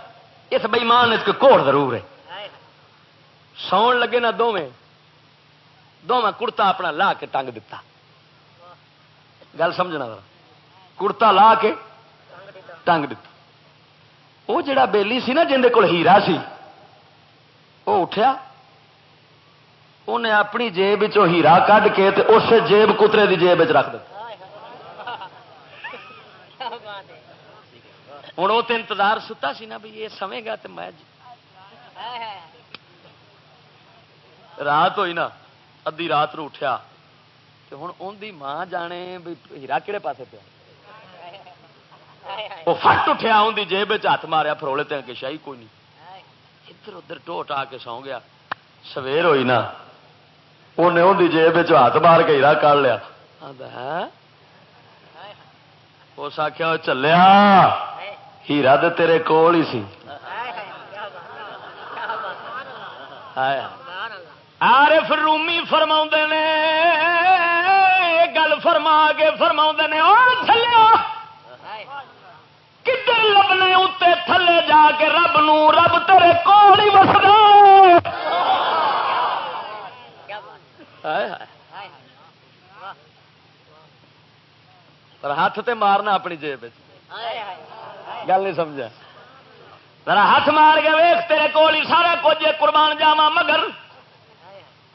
اس بئیمان اس کوڑ ضرور ہے۔ ساؤن لگے نا دونیں دونوں کڑتا اپنا لا کے ٹنگ دتا۔ گل سمجھنا ذرا۔ کڑتا لا کے ٹنگ دتا۔ وہ جڑا بیلی سی نا، جن کول ہیرا سی وہ اٹھیا۔ انہیں اپنی جیب ہیرا کھ کے اس جیب کترے دی جیب رکھ دیا ہوں وہ تو انتظار ستا سی نا بھی یہ سمے گا تو میں رات ہوئی نا ادی رات رو اٹھیا تو ہوں ان دی ماں جانے بھی ہیرا کہڑے پاسے پیا وہ فٹ اٹھیا ان کی جیب ہاتھ ماریا فروڑے تے اگے شاہی کوئی نہیں ادھر ادھر ٹوٹ آ کے سو گیا سویر ہوئی نا انہیں ان کی جیب ہاتھ مار کے ہیرا کر لیا اس آخیا چلیا ہیرا تو تیرے کول ہی سی۔ عارف رومی فرما نے گل فرما کے فرما نے، اور چلیا کدھر لبنے اتنے تھلے جا کے رب نو رب تیرے کول ہی وسدا۔ پر ہاتھ تے مارنا اپنی جیب گل نہیں سمجھا۔ ذرا ہاتھ مار کے ویخ تیرے کول ہی سارا کچھ قربان جاوا مگر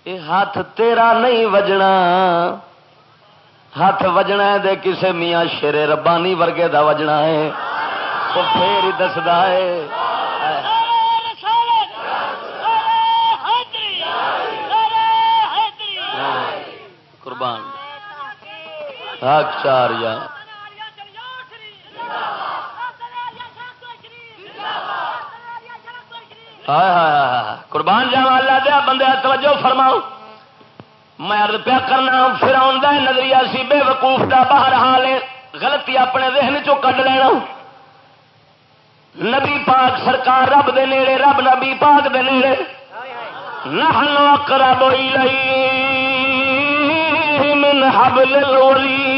یہ ہاتھ تیرا نہیں وجنا۔ ہاتھ وجنا دے کسے میاں شیرے ربانی ورگے دا وجنا ہے۔ وہ پھر ہی دستا ہے۔ ہاں، قربان۔ ہاں، چار یا قربان جاوا اللہ دیا بندے توجہ فرماؤ۔ میں ارد پیا کرنا پھر نظریہ سی بے وقوف کا باہر حال غلطی اپنے ذہن چو کٹ لینا نبی پاک سرکار رب دے نیڑے، رب نبی پاک دے نیڑے۔ نحن اقرب الیہ من حبل الورید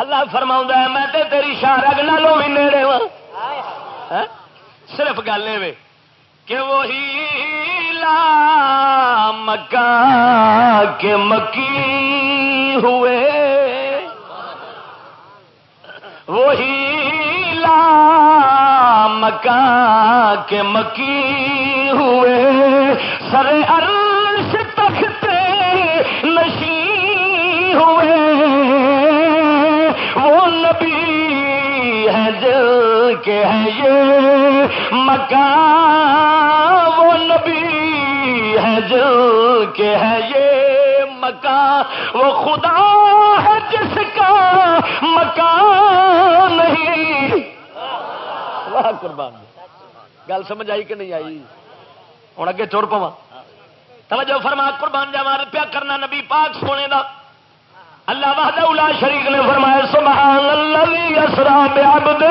اللہ فرماؤں ہے، میں تے تیری شارگ نالوں بھی نیڑے وا صرف گل ہے کہ وہی لا مکہ کے مکی ہوئے۔ وہی لا مکہ کے مکی ہوئے۔ سر عرش نبی ہے جل کے ہے یہ مکہ وہ نبی ہے جل کے ہے یہ مکہ وہ خدا ہے جس کا مکان نہیں۔ واہ، قربان۔ گل سمجھ آئی کہ نہیں آئی؟ ہوں اگے چور پوا توجہ فرما، قربان جاوا پیا کرنا نبی پاک سونے دا۔ اللہ وحدہ اولا شریک نے فرمایا، سبحان اللہ اسرا بعبدہ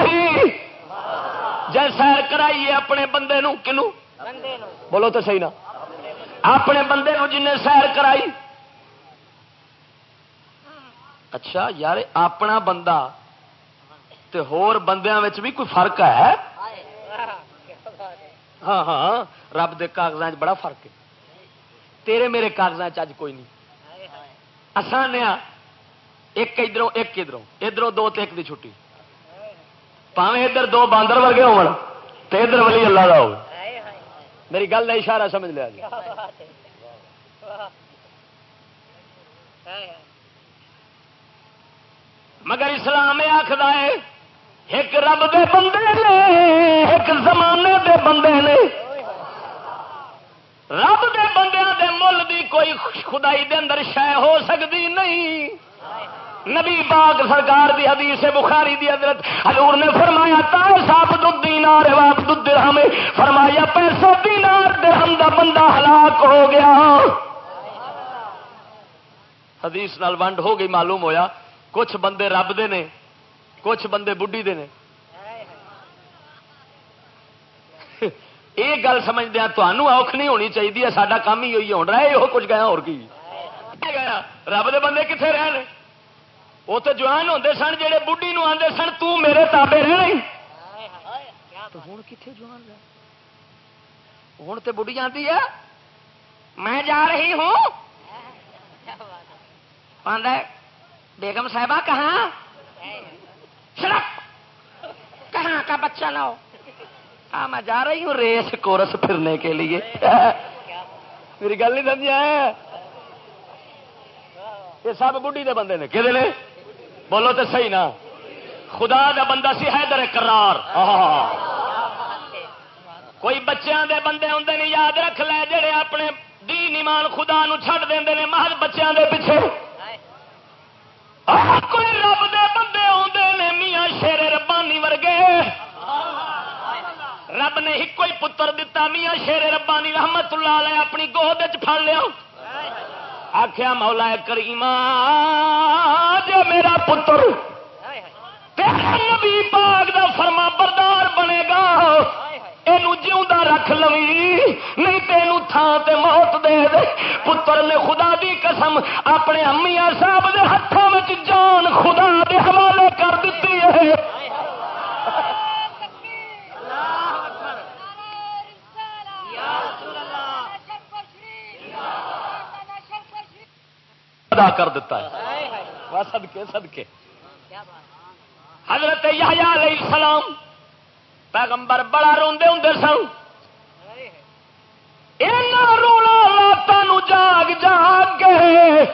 جے سیر کرائیے اپنے بندے نو، کنو؟ بولو تو صحیح نا۔ اپنے بندے نو جن سیر کرائی۔ اچھا یار، اپنا بندہ تے ہور بندیاں بھی کوئی فرق ہے؟ ہاں ہاں, ہاں۔ رب دے کاغذات بڑا فرق ہے۔ تیرے میرے کاغذات اج کوئی نہیں۔ آسان ایک ادھر ایک ادھر ادھر دو تے ایک دی چھٹی۔ پاوے ادھر دو باندر ورگے ہو ادھر ولی اللہ کا ہو میری گل کا اشارہ سمجھ لیا جی۔ مگر اسلام یہ آخر ہے، ایک رب دے بندے نے، ایک زمانے دے بندے نے۔ رب دے بندے دے مل دی کوئی خدائی دے اندر شہ ہو سکتی نہیں۔ نبی پاک سرکار دی حدیث بخاری دی حضرت حضور نے فرمایا تا صاحب دینار واپ درہم فرمایا، پیسہ دینار، درہم دا بندہ ہلاک ہو گیا۔ حدیث نال ونڈ ہو گئی، معلوم ہویا، کچھ بندے رب دے نے، کچھ بندے بڈھی دے نے۔ یہ گل سمجھدیا تمہوں اوکھ نہیں ہونی چاہیے سارا کام ہی ہوئی ہو رہا ہے یہ کچھ گیا، اور کی؟ گیا رب دے بندے کتنے رہے وہ تو جوان ہوتے سن جہے بڈھی نو آتے سن، تو میرے تابے رہے ہوں کتنے جوان رہ ہوں تو بڑھی آتی ہے، میں جا رہی ہوں۔ بیگم صاحبہ، کہاں؟ کہاں کا بچہ لاؤ ہاں میں جا رہی ہوں، ریس کورس پھرنے کے لیے۔ میری گل نہیں سمجھا؟ یہ سب بڈھی دے بندے نے۔ کہ بولو تو صحیح نا۔ خدا دا بندہ سی حیدر کرار کوئی بچیاں دے بندے ہوں نے، یاد رکھ لے، جڑے اپنے دین ایمان خدا نو چھڑ دے نے، محض بچیاں دے پیچھے۔ کوئی رب دے بندے آتے نے میاں شیر ربانی ورگے۔ رب نے ایک کوئی پتر دتا، میاں شیر ربانی رحمت اللہ علیہ اپنی گود پڑ لیا۔ آخیا مولا کریم جو میرا پتر نبی پاک دا فرما بردار بنے گا یہ رکھ لوی، نہیں تین تھان تے موت دے دے۔ پتر نے خدا دی قسم اپنے امیاں صاحب دے ہاتھوں میں جان خدا دے حوالے کر دیتی ہے۔ ادا کر دیتا ہے۔ سدکے سدکے حضرت علیہ السلام پیغمبر بڑا روندے ہوں سن۔ رونا راتوں جاگ جاگ کے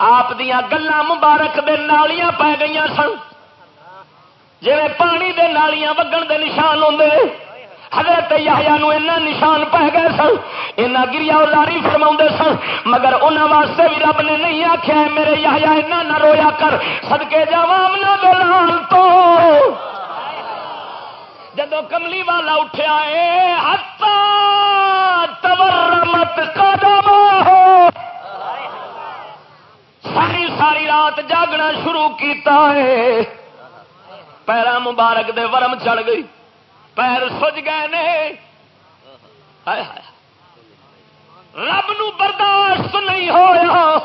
آپ گلا مبارک دے نالیاں پی گئی سن۔ جی پانی دے نالیاں وگن دے نشان ہوں حضرت نو اینا نشان پہ گئے سن اینا گریا لاری فرما سن، مگر انہوں واسطے بھی رب نے نہیں آخیا میرے یحییٰ اینا نہ رویا کر سدکے جا نہ دلال تو۔ جدو کملی والا اٹھیا ہے ہتا تورمت قدم ہو۔ ساری ساری رات جاگنا شروع کیتا ہے۔ پیرا مبارک دے ورم چڑھ گئی۔ پیر سج گئے نے رب نو برداشت نہیں ہوا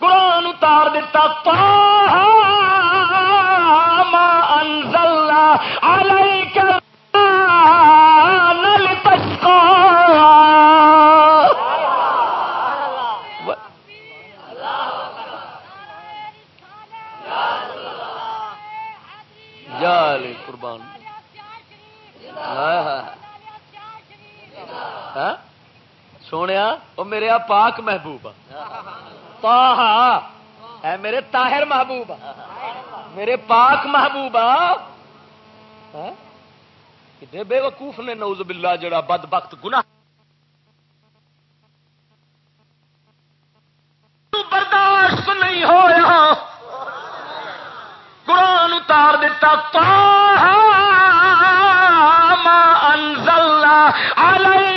قرآن اتار دیتا ما انزل علیک نل سونے وہ میرے پاک محبوب ہے میرے تاہر محبوب میرے پاک محبوب بے وقوف نے نوز باللہ جڑا بد بخت گنا برداشت نہیں ہوا قرآن اتار دیتا ما انزلنا عليك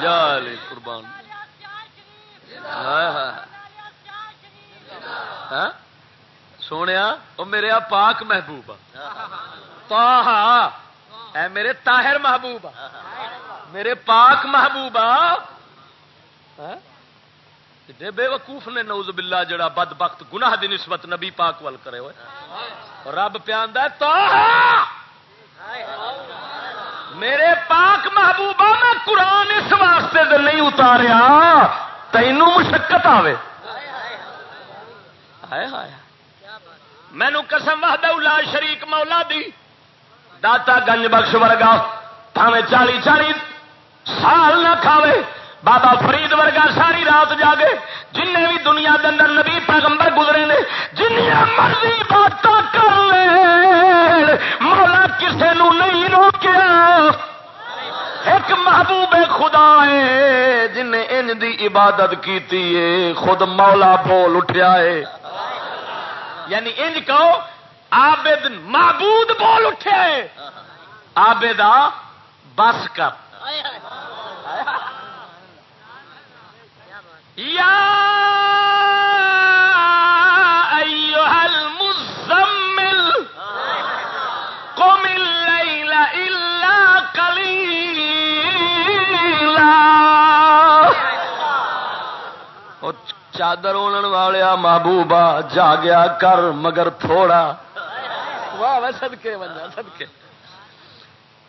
جال قربان. سونے وہ میرے پاک محبوب اے میرے تاہر محبوب میرے پاک محبوب بے وقوف نے نوز باللہ جڑا بد بخت گناہ دی نسبت نبی پاک وال کرے ہوئے۔ رب پیان تو میرے پاک محبوبہ، میں قرآن اس واسطے دے نہیں اتاریا تینوں مشقت آوے۔ مینو قسم وحدہ اللہ شریک مولا دی۔ داتا گنج بخش ورگا پاوے چالی چالی سال نہ کھاوے۔ بابا فرید ورگا ساری رات جاگے جن بھی دنیا کے اندر نبی پیغمبر گزرے نے جن مرضی بات کر لے مولا کسے نو نہیں روکیا۔ ایک محبوب خدا ہے جن ان دی عبادت کیتی ہے، خود مولا بول اٹھیا ہے۔ یعنی انج کہو آبد معبود بول اٹھے آبدا بس کر۔ یا ایوہ المزمل قم اللیل الا قلیلا چادر اڑن والیا محبوبہ جاگیا کر مگر تھوڑا۔ واہ سدکے بندہ سدکے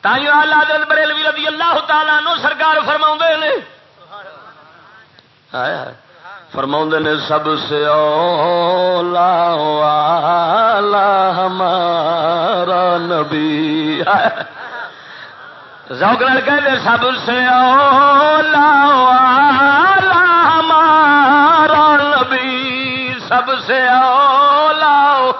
تائیوں حضرت بریلوی رضی اللہ تعالیٰ نو سرکار فرما نے فرما نے سب سے اولا والا ہمارا نبی۔ زوگل کہتے سب سے اولا ہمارا نبی۔ سب سے اولا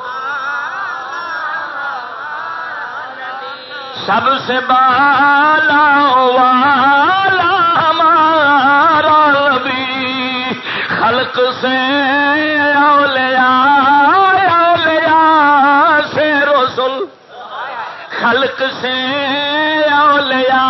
سب سے بالا والا خلق سے اولیاء اولیاء سے رسول۔ خلق سے اولیاء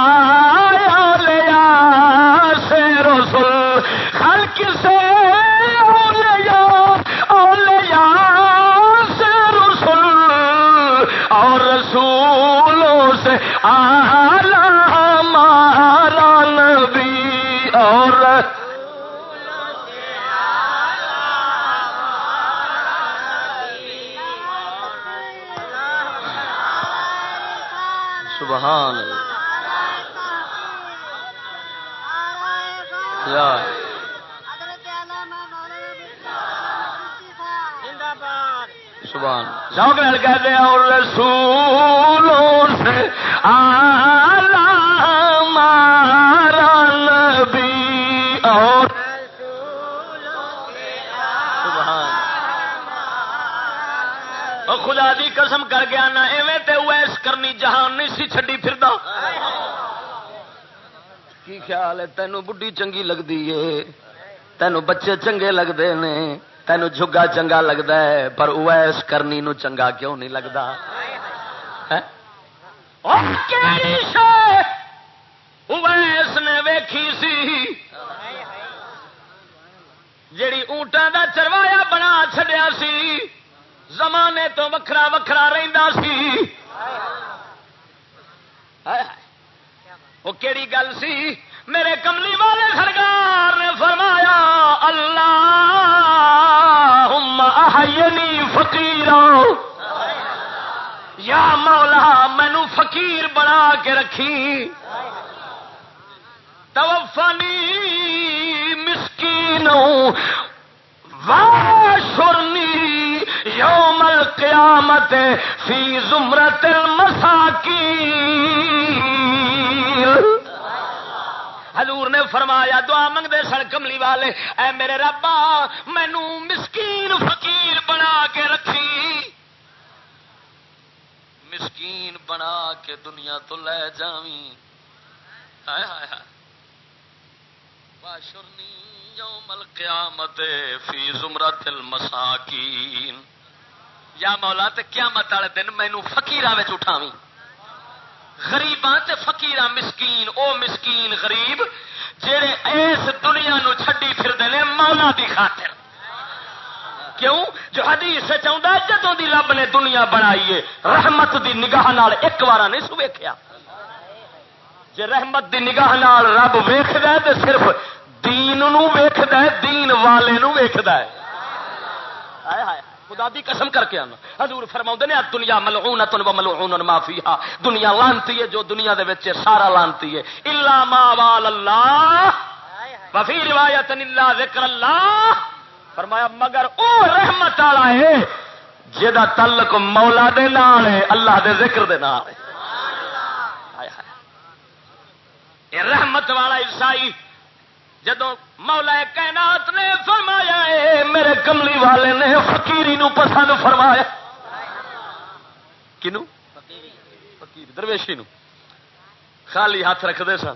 سبحان اللہ۔ سبحان شوق نال کہتے رسولوں سے آ خدا دی قسم کر گیا نا ایویں تے ویس کرنی، جہان نہیں سی چھڈی پھردا۔ کی خیال ہے؟ تینوں بڈھی چنگی لگدی ہے۔ تینوں بچے چنگے لگتے نے۔ تینوں جھگا چنگا لگتا ہے، پر اویس کرنی نو چنگا کیوں نہیں لگتا اویس نے ویکھی سی۔ جیڑی اونٹا دا چروایا بنا چھڈیا سی۔ زمانے تو وکھرا وکھرا رہندا سی۔ وہ کیڑی گل سی؟ میرے کملی والے سرکار نے فرمایا اللہ احینی فقیر یا مولا مینو فقیر بنا کے رکھی۔ توفنی مسکین واشرنی یوم القیامت فی زمرت المساکین۔ حضور نے فرمایا، دعا منگتے سن کملی والے۔ اے میرے ربا مینو مسکین فقیر بنا کے رکھی۔ مسکین بنا کے دنیا تو لے جاوی باشرنی یوم القیامت فی زمرت المساکین۔ یا مولا، تے قیامت والے دن مینو فقیراں وچ اٹھاویں۔ غریباں تے فقیراں مسکین، او مسکین غریب جڑے اس دنیا نو چھڈی پھردے نے مولا دی خاطر۔ کیوں؟ جو حدیث چاہتا ہے، جدوں دی رب نے دنیا بنائی ہے، رحمت دی نگاہ نال ایک بار نہیں سو ویکھیا جے رحمت دی نگاہ نال رب ویکھدا تے صرف دین نو ویکھدا ہے، دین والے نو ویکھدا ہے۔ خدا دی قسم کر کے آنا۔ حضور فرما نے دنیا ملعون تن و ملعون معافی دنیا لانتی ہے جو دنیا دے وچ سارا لانتی ہے۔ الا ما وال اللہ۔ وفی روایت الا ذکر اللہ۔ فرمایا، مگر او رحمت والا ہے جہاں تعلق مولا دے نال ہے، اللہ دے ذکر دے نال ہے۔ رحمت والا عیسائی جدو مولا کائنات نے فرمایا ہے میرے کملی والے نے، فقیری نو پسند فرمایا۔ کنو؟ فقیر، درویشی نو۔ خالی ہاتھ رکھتے سن۔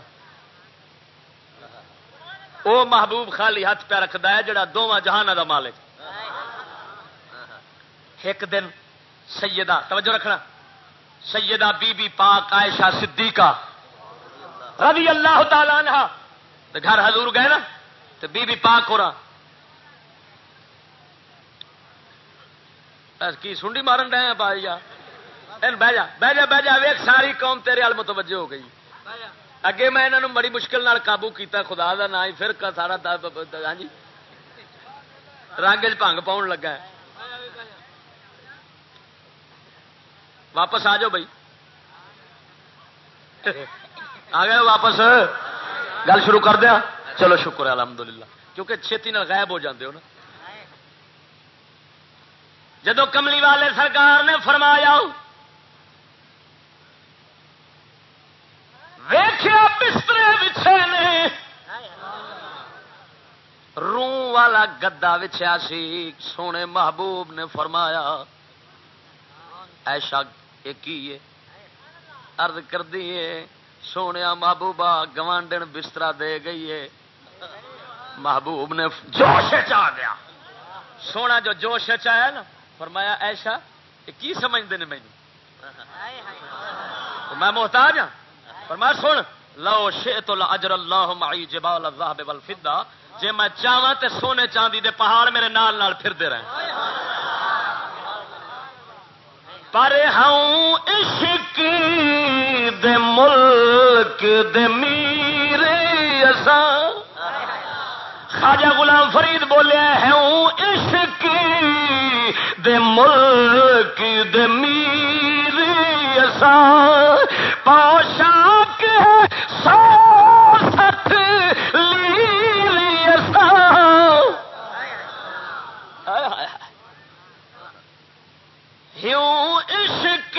وہ محبوب خالی ہاتھ پہ رکھتا ہے، جڑا دونوں جہان دا مالک۔ ایک دن سیدہ، توجہ رکھنا، سیدہ بی بی پاک عائشہ صدیقہ رضی اللہ تعالیٰ عنہ گھر حضور گئے نا تو بی بی پاک ہو رہا۔ کی سنڈی مارن رہے ہیں بھائی بہ جا بہ جا بہ جا ویک ساری قوم تیرے وال متوجہ ہو گئی۔ اگے میں انہوں بڑی مشکل نال قابو کیتا خدا دا نا پھر سارا ہاں جی۔ رنگ چنگ پاؤن لگا ہے۔ واپس آ جاؤ بھائی۔ آ گئے واپس۔ گل شروع کر دیا؟ چلو شکر ہے، الحمدللہ۔ کیونکہ چھتی نہ غائب ہو جاندے ہو نا۔ جدو کملی والے سرکار نے فرمایا ویخیا بسترے بچھے نے۔ روح والا گدا بچھیا سی، سونے محبوب نے فرمایا، ایشا ایک ہی ہے؟ ارد کر دیے سونے محبوبہ گوانڈن بستر دے گئی ہے محبوب نے جوش آ گیا سونا جو جوش چیا نا فرمایا ایشا یہ کی سمجھتے ہیں مینو میں محتاج ہاں فرمایا سن لو شے تو اجر اللہ معی جبال الذهب والفضه جے میں چاہواں تے سونے چاندی دے پہاڑ میرے نال نال پھردے رہے پر ہوں عشق دے ملک دے میرے اساں خواجہ غلام فرید بولیا ہے، ہوں عشق دے ملک دے میرے اساں پوشاک ہے سو ست لیلی اساں ہوں عشق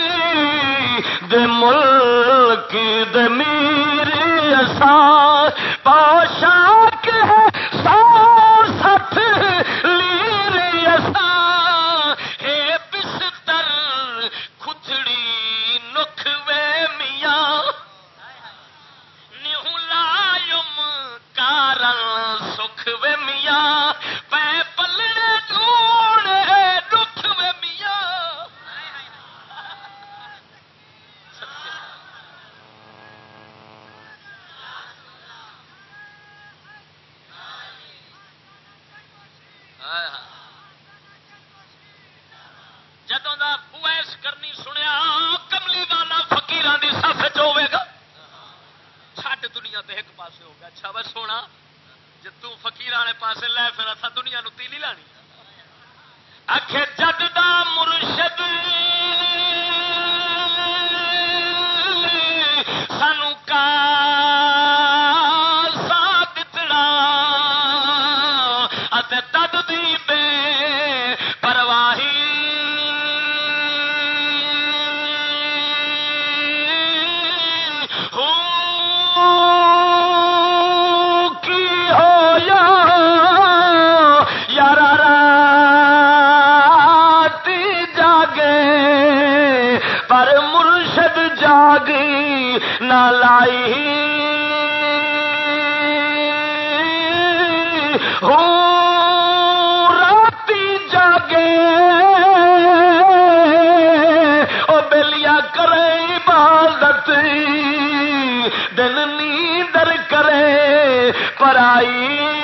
دے ملک دے میرے اساں پوشاک ہے سو ست لیلی اساں اے بستر کھچڑی نکھ وے میاں نیو لائم کارن سکھ وے میاں۔ تو ایک پاسے ہو گیا۔ اچھا بس سونا جی تکیر والے پاسے لے پھر اتنا دنیا نو تیلی لانی۔ آخ جد دا مرشد نہ لائی۔ ہوں راتی جاگے۔ او بلیا کرے عبادت۔ دن نیندر کرے۔ پرائی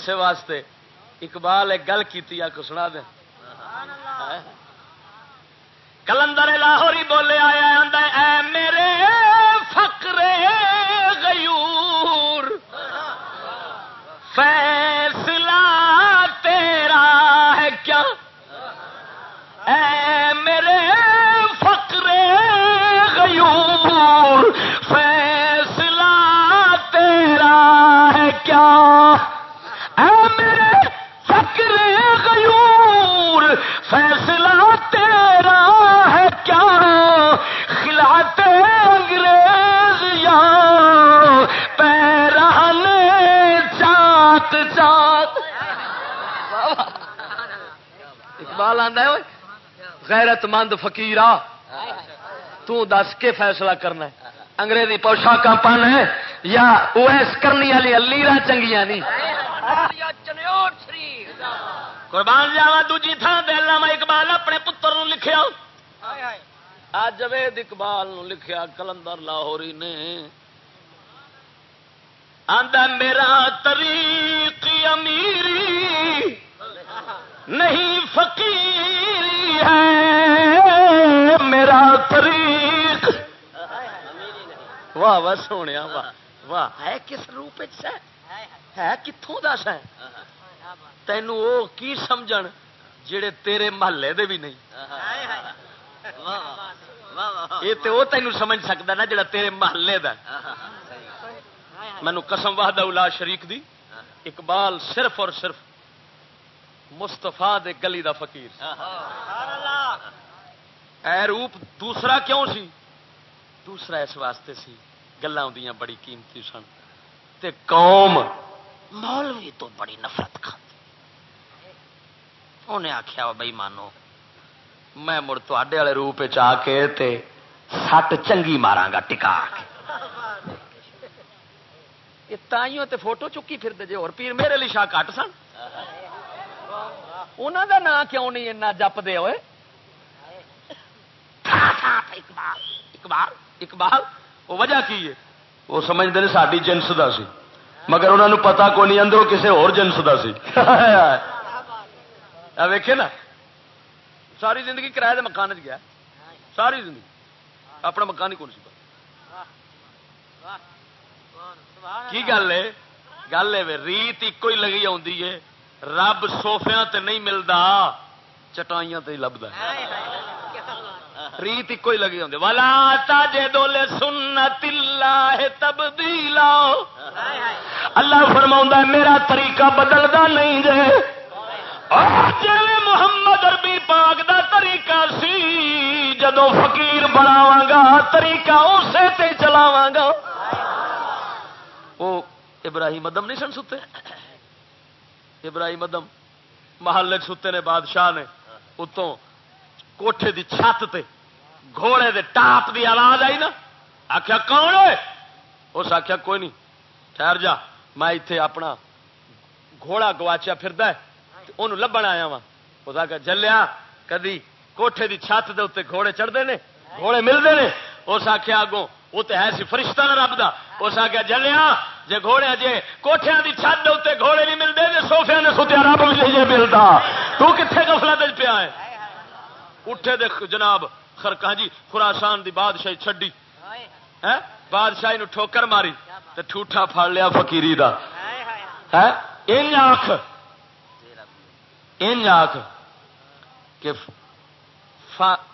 اسی واسطے اقبال ایک گل کی کو سنا دیں۔ کلندر لاہوری بولے آیا اے میرے فقرے غیور فیصلہ تیرا ہے کیا؟ اے میرے فقرے غیور فیصلہ تیرا ہے کیا؟ اقبال آندا ہے غیرت مند فقیرا تو دس کے فیصلہ کرنا ہے۔ انگریزی پوشاک پانا ہے، یا اویس کرنی والی لیرا چنگیا نہیں۔ قربان جاوا دوجی تھان دے علامہ اقبال اپنے پتر نو لکھیا۔ آج جوید اقبال نو لکھیا کلندر لاہوری نے۔ آندا میرا طریق امیری نہیں فقیری ہے میرا طریق۔ واہ واہ، سونے، واہ واہ ہے کس روپ ہے کتوں دس ہے تینوں وہ کی سمجھ جڑے تیرے محلے دے بھی نہیں؟ یہ تو وہ تینوں سمجھ سکتا نا جڑا تیرے محلے دا۔ مینو قسم واہد الا شریک دی۔ اقبال صرف اور صرف مستفا دے گلی دا فقیر اے روپ دوسرا کیوں سی؟ دوسرا اس واسطے سی گلا بڑی قیمتی سن۔ تے قوم مولوی تو بڑی نفرت کھاتی انہیں آخیا بھائی مانو میں مڑ تے والے روپ آ کے تے سٹ چنگی مارا گا ٹکا کے۔ تائیوں تے فوٹو چکی پھر جی اور پیر میرے لیے شاہ کٹ سن۔ انہوں دا نام کیوں نہیں اینا جپ دے ہوئے؟ اقبال اقبال اقبال وہ وجہ کی ہے؟ وہ سمجھتے ہیں ساری جنس دا سی۔ مگر انہوں نے پتا کو نہیں اندروں کسی اور جنس دا سی۔ ویکھے نا؟ ساری زندگی کرایہ دے مکان چ گیا۔ ساری زندگی۔ اپنا مکان ہی کون سی؟ کی گل ہے؟ گل ہے ریت ایک ہی لگی آتی ہے۔ رب سوفیا تے نہیں ملتا چٹائیاں تے لبدا ریت ایک ہی لگی آتی والا تاجے دولے سنت اللہ تبدیلا اللہ فرما میرا طریقہ بدلتا نہیں جے۔ جی محمد اربی پاک دا طریقہ سی جدو فقیر بناواں گا طریقہ اسے تے چلاواں گا۔ وہ ابراہیم ادم نہیں سن ستے؟ ابراہیم ادم محلے ستے نے، بادشاہ نے، اتوں کوٹھے دی چھت تے، گھوڑے دے ٹاپ دی آواز آئی نا۔ آخیا کون ہے اس آخیا کوئی نہیں۔ ٹھہر جا، میں اتے اپنا گھوڑا گواچیا پھر انہوں لبن آیا وا اس جلیا، کدی کوٹھے دی چھت دے اتنے گھوڑے چڑھتے ہیں گھوڑے ملتے ہیں اس آخیا اگوں وہ تو ہے سی فرشتہ رب دا۔ اس آخیا جلیا جے گھوڑے جے کوٹھیا کی چھت اتنے گھوڑے نہیں ملتے جی سوفیا نے ستیا رب نہیں ملتا۔ تو کتنے گفلت پیا ہے؟ اٹھے دے جناب خرکا جی خراسان دی بادشاہی چڈی بادشاہی نو ٹھوکر ماری۔ تے ٹھوٹا پھڑ لیا فکیری کا آخ آخ کہ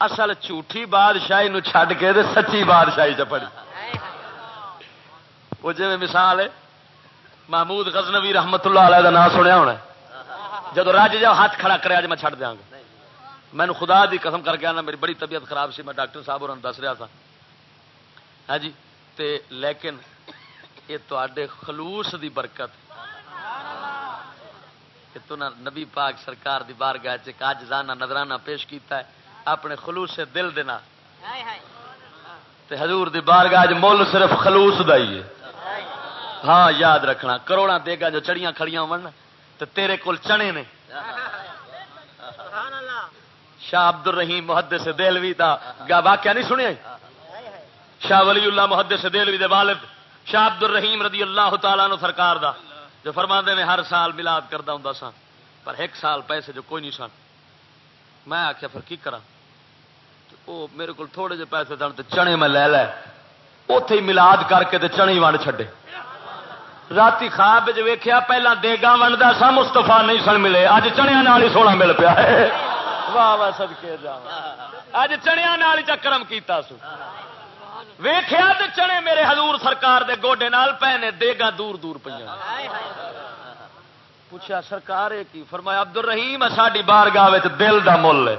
اصل جھوٹھی بادشاہی نو چھڈ کے سچی بادشاہی چ پڑی۔ وہ جی مثال ہے محمود غزنوی رحمت اللہ علیہ کا نام سنیا ہونا جب رج جا ہاتھ کھڑا کرے اج میں چھڈ دیا گا۔ مینو خدا دی قسم کر کے آنا میری بڑی طبیعت خراب سی میں ڈاکٹر صاحب اور دس رہا تھا ہاں جی تے لیکن یہ تے خلوص دی برکت۔ تو نبی پاک سرکار دی بار گاہ چ جانا نظرانہ پیش کیتا ہے اپنے خلوص سے دل دینا تے حضور دی بار گاہ مل صرف خلوص دا ہی ہے۔ ہاں یاد رکھنا۔ کروڑا دے گا جو چڑیاں کھڑیاں من تو تیرے کول چنے نے۔ شاہ عبد الرحیم محدث سے دلوی کا گا واقعہ نہیں سنیا؟ شاہ ولی اللہ محدث سے دلوی دے والد شاہ عبد الرحیم رضی اللہ تعالیٰ نو سرکار دا جو فرما دے میں ہر سال ملاد کرتا ہوں سا پر ایک سال پیسے جو کوئی نہیں سن۔ میں آخیا پھر کی کرا وہ میرے کو تھوڑے جے پیسے سن تو چنے میں لے لے۔ اتے ہی ملاد کر کے چنے ونڈ چھڈے۔ رات خواب ویخیا پہلا دیگا ونڈا سا مستفا نہیں سن ملے۔ اج چنیا ہی سونا مل پیا واہ واہ سد کے جا اج چنیا ہی چکرم کیتا سو۔ ویخیا تو چنے میرے حضور سرکار دے گوڈے نال پے نے دیگا دور دور پہ پوچھا سرکار کی؟ فرمایا عبد الرحیم ساری بار گاہ دل کا مل ہے۔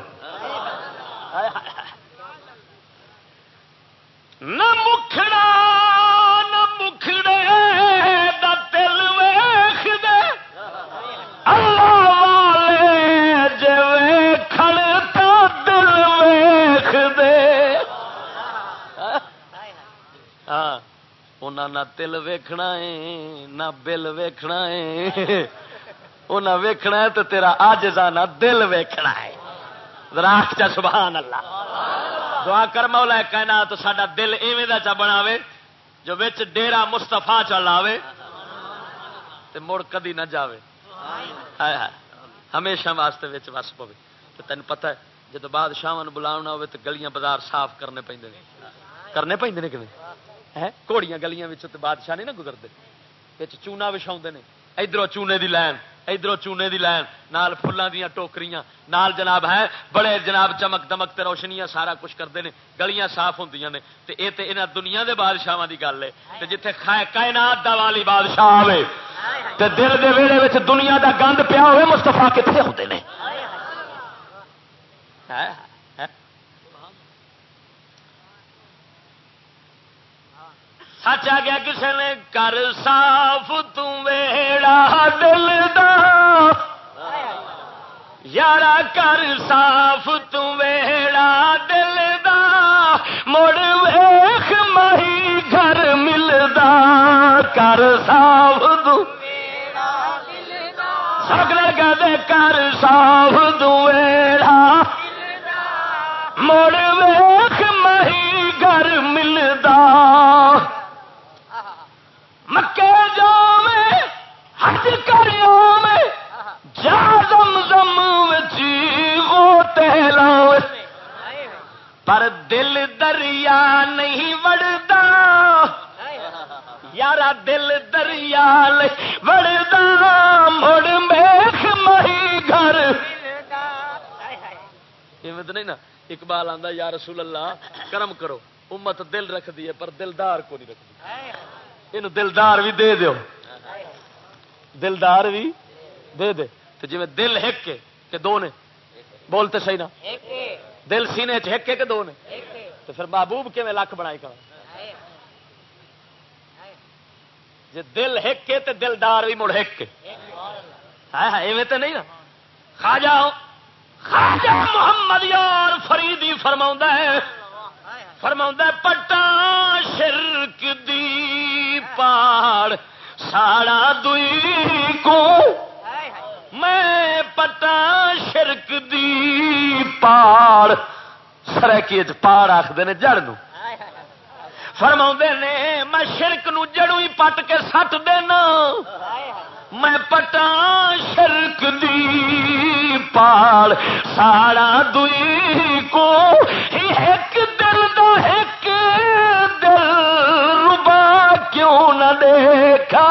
نہ مکھڑا، نہ مکھڑے۔ ویخ نہ تل ویکھنا ہے، نہ بل ویکھنا ہے۔ انہیں ویکھنا ہے تو تیرا آجزانہ دل ویکھنا ہے۔ راک چا سبحان اللہ۔ دعا کر مولا کہنا تو سڈا دل ایویں دا چا بناوے، جو بچ ڈیرا مستفا چا لاوے۔ تے مڑ کدی نہ جاوے۔ ہائے ہائے۔ ہمیشہ واسطے وچ وس پوے۔ تو تین پتہ ہے جب بادشاہ بلا ہوے تو گلیاں بازار صاف کرنے پہ کرنے پہ کہ گھوڑیاں گلیاں بادشاہ نہیں نا گزرتے چونا بچھا نے ادھر چونے دی لائن ادھر چونے دی لائن نال فلان دیا ٹوکریاں نال جناب ہے بڑے جناب چمک دمک تے روشنیاں سارا کچھ کرتے ہیں گلیاں صاف ہوں نے تے اے تے انہاں دنیا دے بادشاہ دی گل ہے تے جتھے کائنات دا والی بادشاہ آوے تے دل دے ویڑے وچ دنیا دا گند پیا ہوئے مستفا کتنے ہوتے ہیں سچ آ گیا کسی نے کر صاف تیڑا دل دا یار کر صاف تیڑا دل دا مڑ ویخ مہی گھر ملدا کر صاف سگل گدے کر صاف دوڑا مڑ ویخ مہی گھر ملدا مکے جا میں حج کر جا زم زم وہ تہلا پر دل دریا نہیں وڑتا یارا دل دریا وڑتا مڑ میخ مہی گھر۔ نہیں نا، اقبال آتا یا رسول اللہ، کرم کرو، امت دل رکھ دی ہے پر دلدار کو نہیں رکھتی یہ دلدار بھی دے دیو دلدار بھی دے دے تو جی دل ہک کے کہ دو نے بولتے صحیح نا دل سینے چ کے کہ دو نے تو پھر محبوب کے لکھ بنائی کر جی دل ہک کے تو دلدار بھی مڑ ہک کے ایویں تو نہیں نا کھا جاؤ خواجہ محمد یار فریدی فرما ہے فرما پٹا شرک دی پاڑ ساڑا دئی کو میں پٹا شرک دی پاڑ سرکی پاڑ آخر جڑ فرما نے میں شرک نو جڑوں ہی پٹ کے سٹ دینا۔ میں پٹا شرک دی پال سارا دئی کو ایک دل دیکھا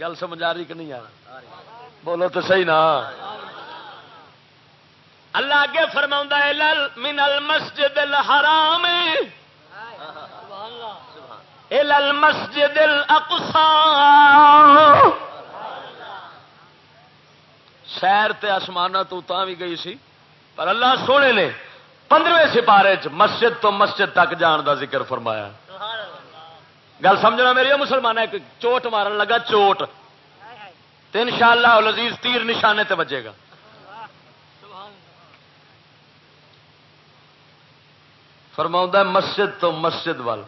گل سمجھ آ رہی کہ نہیں آ بولو تو صحیح نا۔ اللہ اگے فرما من المسجد الحرام۔ المسجد الاقصى سیر تے آسمان تو تا بھی گئی سی، پر اللہ سونے نے پندرہویں سپارے چ مسجد تو مسجد تک جان دا ذکر فرمایا۔ گل سمجھنا میری مسلمان ہے چوٹ مارن لگا، چوٹ۔ ان شاء اللہ لذیذ تیر نشانے تے بجے گا۔ فرما مسجد تو مسجد وال۔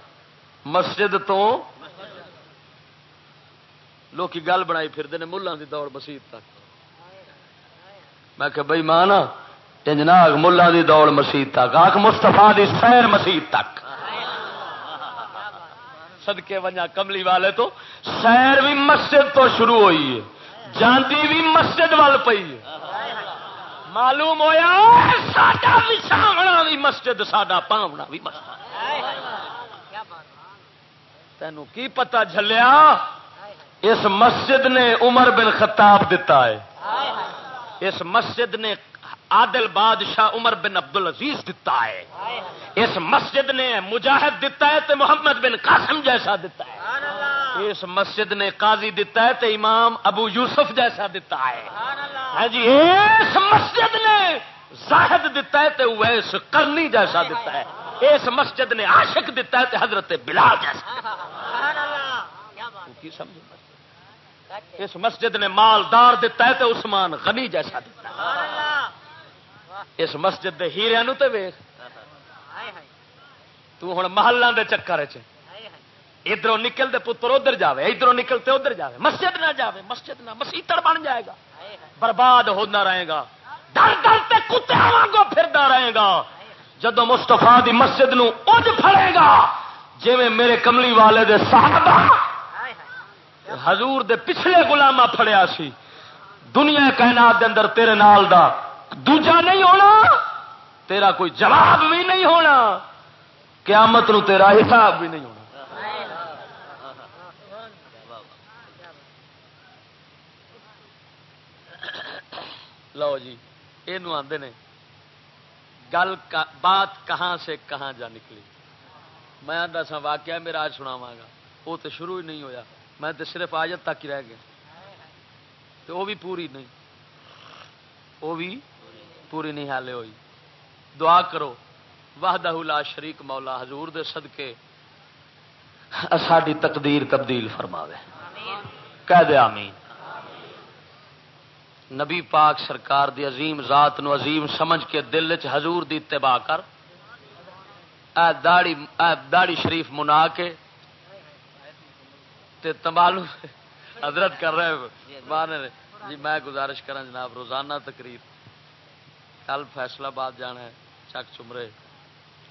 مسجد تو لوگ گل بنائی پھرتے ہیں ملان کی دوڑ مسیح تک۔ میں کہ بھائی ماں نا انجناگ ملان دوڑ مسیح تک، آخ مستفا دی سیر مسیح تک۔ سدکے ونجا کملی والے تو سیر بھی مسجد تو شروع ہوئی ہے جانتی بھی مسجد وال پی معلوم ہوا ساڈا وچھاونا بھی مسجد، ساڈا پاونا بھی مسجد۔ تینوں کی پتا جلیا اس مسجد نے عمر بن خطاب دتا ہے۔ اس مسجد نے عادل بادشاہ عمر بن عبد العزیز دتا ہے۔ اس مسجد نے مجاہد دتا ہے تو محمد بن قاسم جیسا دتا ہے۔ اس مسجد نے قاضی دتا ہے تو امام ابو یوسف جیسا دتا ہے۔ ہاں جی اس مسجد نے زاہد دتا ہے تو ویس کرنی جیسا دتا ہے۔ اس مسجد نے عاشق دتا ہے تو حضرت بلال جیسا اس مسجد نے مالدار دتا ہے تو عثمان غنی جیسا دتا ہے۔ اس مسجد کے ہیرے تو ویخ ہوں محلہ دے چکر ادھر نکلتے پتر ادھر جائے ادھر نکلتے ادھر جائے مسجد نہ جائے مسجد نہ مسیتر بن جائے گا۔ برباد ہونا رہے گا۔ ڈر ڈر تے کتے کو پھردا رہے گا۔ جدو مستفا دی مسجد نو اج پھڑے گا جی میرے کملی والے دے صحابہ، حضور دے پچھلے گلاما پھڑیا سی۔ دنیا کائنات دے اندر تیرے نال دا دوجا نہیں ہونا، تیرا کوئی جواب بھی نہیں ہونا، قیامت نو تیرا حساب بھی نہیں ہونا۔ لو جی یہ آدھے نے، گل بات کہاں سے کہاں جا نکلی؟ میں دسا واقعہ میرا آج سناوا گا۔ وہ تو شروع ہی نہیں ہویا۔ میں تو صرف آجت تک ہی رہ گیا۔ تو وہ بھی پوری نہیں۔ وہ بھی پوری نہیں حالے ہوئی۔ دعا کرو۔ واہدہ لا شریک مولا حضور دے صدقے ساری تقدیر تبدیل فرماوے۔ کہہ دے آمین۔ نبی پاک سرکار دی عظیم ذات نو عظیم سمجھ کے دل چ حضور دی اتباع کر۔ اے داڑی اے داڑی شریف منا کے۔ تے تمالو حضرت کر رہے جی میں گزارش کرا جناب روزانہ تقریر۔ کل فیصلہ باد جانا ہے، چک چمرے،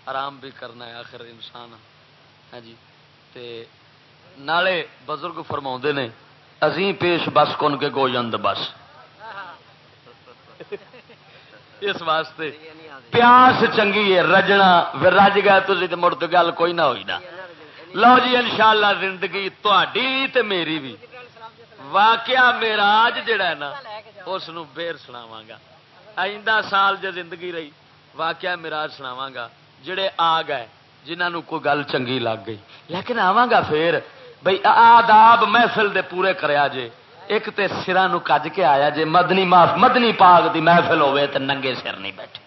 آرام بھی کرنا ہے، آخر انسان ہاں جی۔ تے نالے بزرگ فرما نے، ازیں پیش بس کن کے گوجند بس. اس واسطے پیاس چنگی ہے، رجنا رج گیا تو مڑ تو گل کوئی نہ ہوئی نا۔ لو جی ان شاء اللہ زندگی تے میری بھی۔ واقعہ میرا اج جڑا ہے نا، اس بیر سناوا گا۔ آئندہ سال جو زندگی رہی، واقعہ میرا سناوا گا، جڑے آ گئے جنہوں کوئی گل چنگی لگ گئی۔ لیکن آواں گا پھر بھائی آداب محفل دے پورے کریا جے، ایک تے سرا کج کے آیا جے، مدنی معاف مدنی پاک دی محفل ہوے تے ننگے سر نہیں بیٹھے۔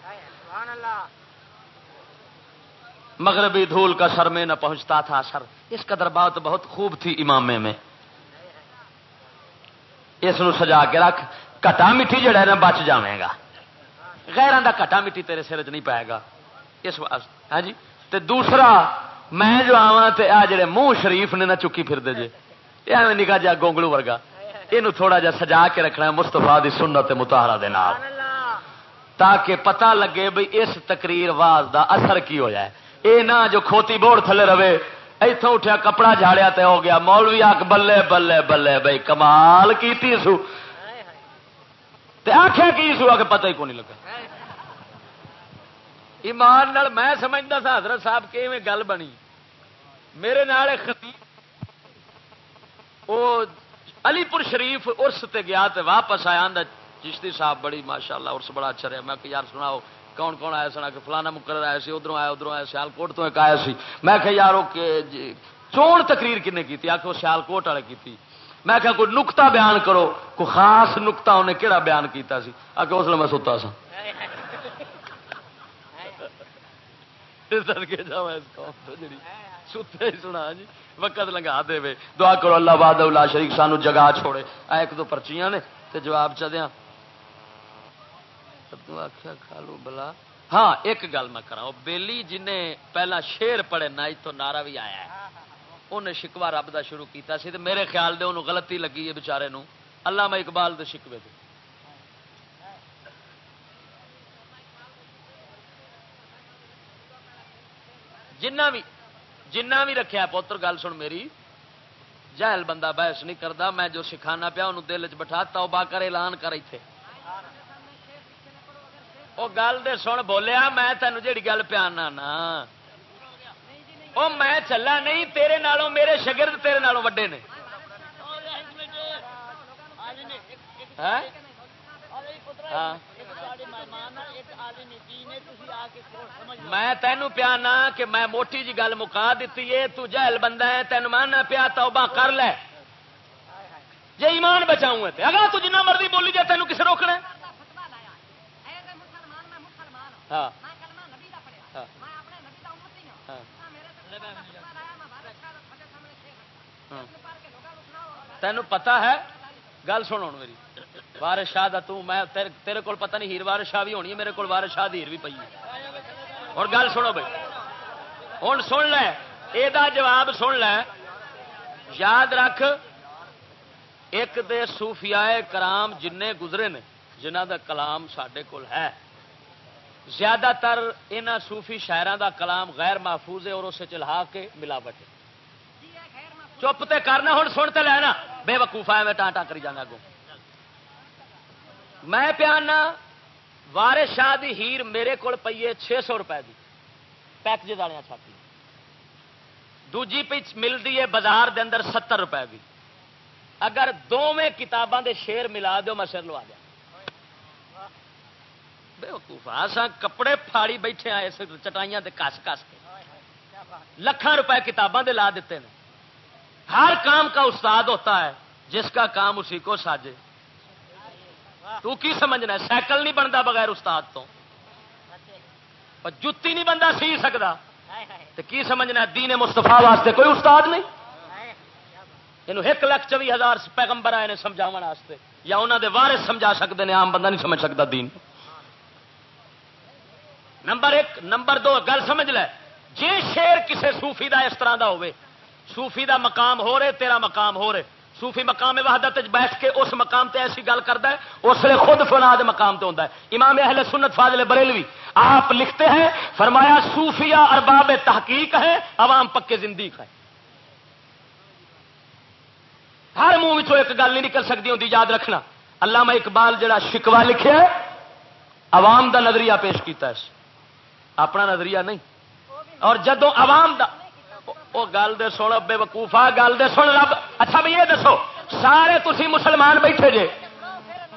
مغربی دھول کا سر میں نہ پہنچتا تھا سر، اس قدر بات بہت خوب تھی امامے میں۔ اس نو سجا کے رکھ، کٹا مٹی جڑا ہے نا بچ جائے گا۔ غیران دا کٹا مٹی تیرے سر چ نہیں پائے گا۔ اس واسطے ہاں جی؟ تے دوسرا، میں جو آواں تے آ جڑے منہ شریف نے نہ چکی پھر دے جے، یہ نکا جا گونگلو ورگا۔ یہ تھوڑا جا سجا کے رکھنا ہے مستفا دی سنت متحرا دے نال۔ تاکہ پتہ لگے بھئی اس تقریر واز دا اثر کی ہو جائے اے نہ جو کھوتی بوڑ تھلے رہے اتوں اٹھیا کپڑا جھاڑیا تے ہو گیا۔ مولوی آک بلے بلے بلے بھائی کمال کی سو۔ آخیا کی سو؟ آ کے پتہ ہی کو نہیں لگا۔ ایمان نال میں سمجھتا تھا حضرت صاحب کہ گل بنی۔ میرے نال وہ علی پور شریف ارس تے گیا تے واپس آیا چشتی صاحب بڑی ماشاء اللہ ارس بڑا اچھا رہا میں کہ یار سناؤ کون کون آیا سنا؟ کہ فلانا مقرر آیا سی ادھر آیا ادھر آیا سیال کوٹ تو ایک آیا سی۔ میں کہ یار جی، چون تقریر کنے کی آ کے وہ سیال کوٹ والے کی میں کہ کوئی نکتا بیان کرو کوئی خاص نکتا انہیں کہڑا بیان کیتا سی؟ آ کے اس لیے میں ستا سا۔ سنا جی۔ وقت لگا دے دعا کرو اللہ باد شریف سانو جگہ چھوڑے۔ ایک دو پرچیاں نے تے جواب چدیا۔ آخیا کھالو بلا۔ ہاں ایک گل میں کرا بیلی جن پہلا شیر پڑے نائی تو نعرہ بھی آیا ہے۔ انہیں شکوا رب دا شروع کیتا سی میرے خیال دے انہوں غلطی لگی ہے بچارے نو اللہ میں اقبال دے شکوے دے۔ جنہ بھی جنہ بھی رکھا پوتر، گل سن میری۔ جہل بندہ بحث نہیں کرتا میں جو سکھانا پیا انہوں دل چ بٹھا توبہ کر اعلان کر اتنے وہ گل دے سن بولیا، میں تینوں جیڑی گل پیانا نا۔ وہ میں چلا نہیں، تیرے نالوں میرے شگرد تیرے نالوں وڈے نے۔ ہاں؟ ہاں۔ میں تینوں پیانا کہ میں موٹی جی گل مکا دیتی ہے، تو جہل بندہ ہے تین ماننا پیا، توبہ کر لے۔ جی ایمان بچاؤں اگر تو جنہ مرضی بولی جائے، تینوں کسے روکنا ہاں۔ ہاں۔ تینوں پتا ہے، گل سن میری۔ وارس شاہ دا میں تیرے کول پتہ نہیں، ہیر وارس شاہ بھی ہونی ہے، میرے کو وارس شاہ ہیر بھی پی اور گل سنو بھائی ہوں سن لے یہ جواب سن لے۔ یاد رکھ، ایک دے صوفیاء کرام جن گزرے نے، جنہ دا کلام سڈے کول ہے۔ زیادہ تر یہاں صوفی شاعروں دا کلام غیر محفوظ ہے اور اسے چلا کے ملاوٹ چپ تے کرنا ہوں سن لینا بے وقوفا میں ٹانٹا کری جانا گو میں پیانا وارے شاہ دی ہیر میرے کو پیے چھ سو روپئے کی پیکج والے چھاتی۔ دوجی پچ ملتی ہے بازار دے اندر ستر روپئے کی اگر دونیں کتاباں دے شیر ملا دو میں سر لوا دیا۔ بے کپڑے پھاڑی بیٹھے آئے چٹائیاں دے کس کس کے۔ لکھان روپے کتاباں دے لا دیتے ہیں۔ ہر کام کا استاد ہوتا ہے، جس کا کام اسی کو ساجے۔ تو کی سمجھنا سائیکل نہیں بنتا بغیر استاد تو۔ جتی نہیں بندہ سی سکتا تو کی سمجھنا دین مستفا واسطے کوئی استاد نہیں؟ یہ ایک لاکھ چوی ہزار پیغمبر آئے نے سمجھا واسطے۔ یا انہوں دے وارث سمجھا سکتے ہیں آم بندہ نہیں سمجھ سکتا دین۔ نمبر ایک، نمبر دو، گل سمجھ لے۔ جی شیر کسے صوفی دا اس طرح دا ہوئے، صوفی دا مقام ہو رہے، تیرا مقام ہو رہے۔ صوفی مقام وحدت بیٹھ کے اس مقام تے ایسی گل کرتا ہے، اس لیے خود فناد مقام تے ہوتا ہے۔ امام اہل سنت فاضل بریلوی، آپ لکھتے ہیں، فرمایا صوفیہ ارباب تحقیق ہے، عوام پکے زندگی ہے۔ ہر منہ ایک گل نہیں نکل سکتی ہوں یاد رکھنا۔ علامہ اقبال جڑا شکوا لکھے عوام دا نظریہ پیش کیتا ہے۔ اپنا نظریہ نہیں۔ اور جدو عوام دا وہ گل دے سن، بے وقوفا گل دے سن، رب اچھا بھی یہ دسو، سارے تھی مسلمان بیٹھے جے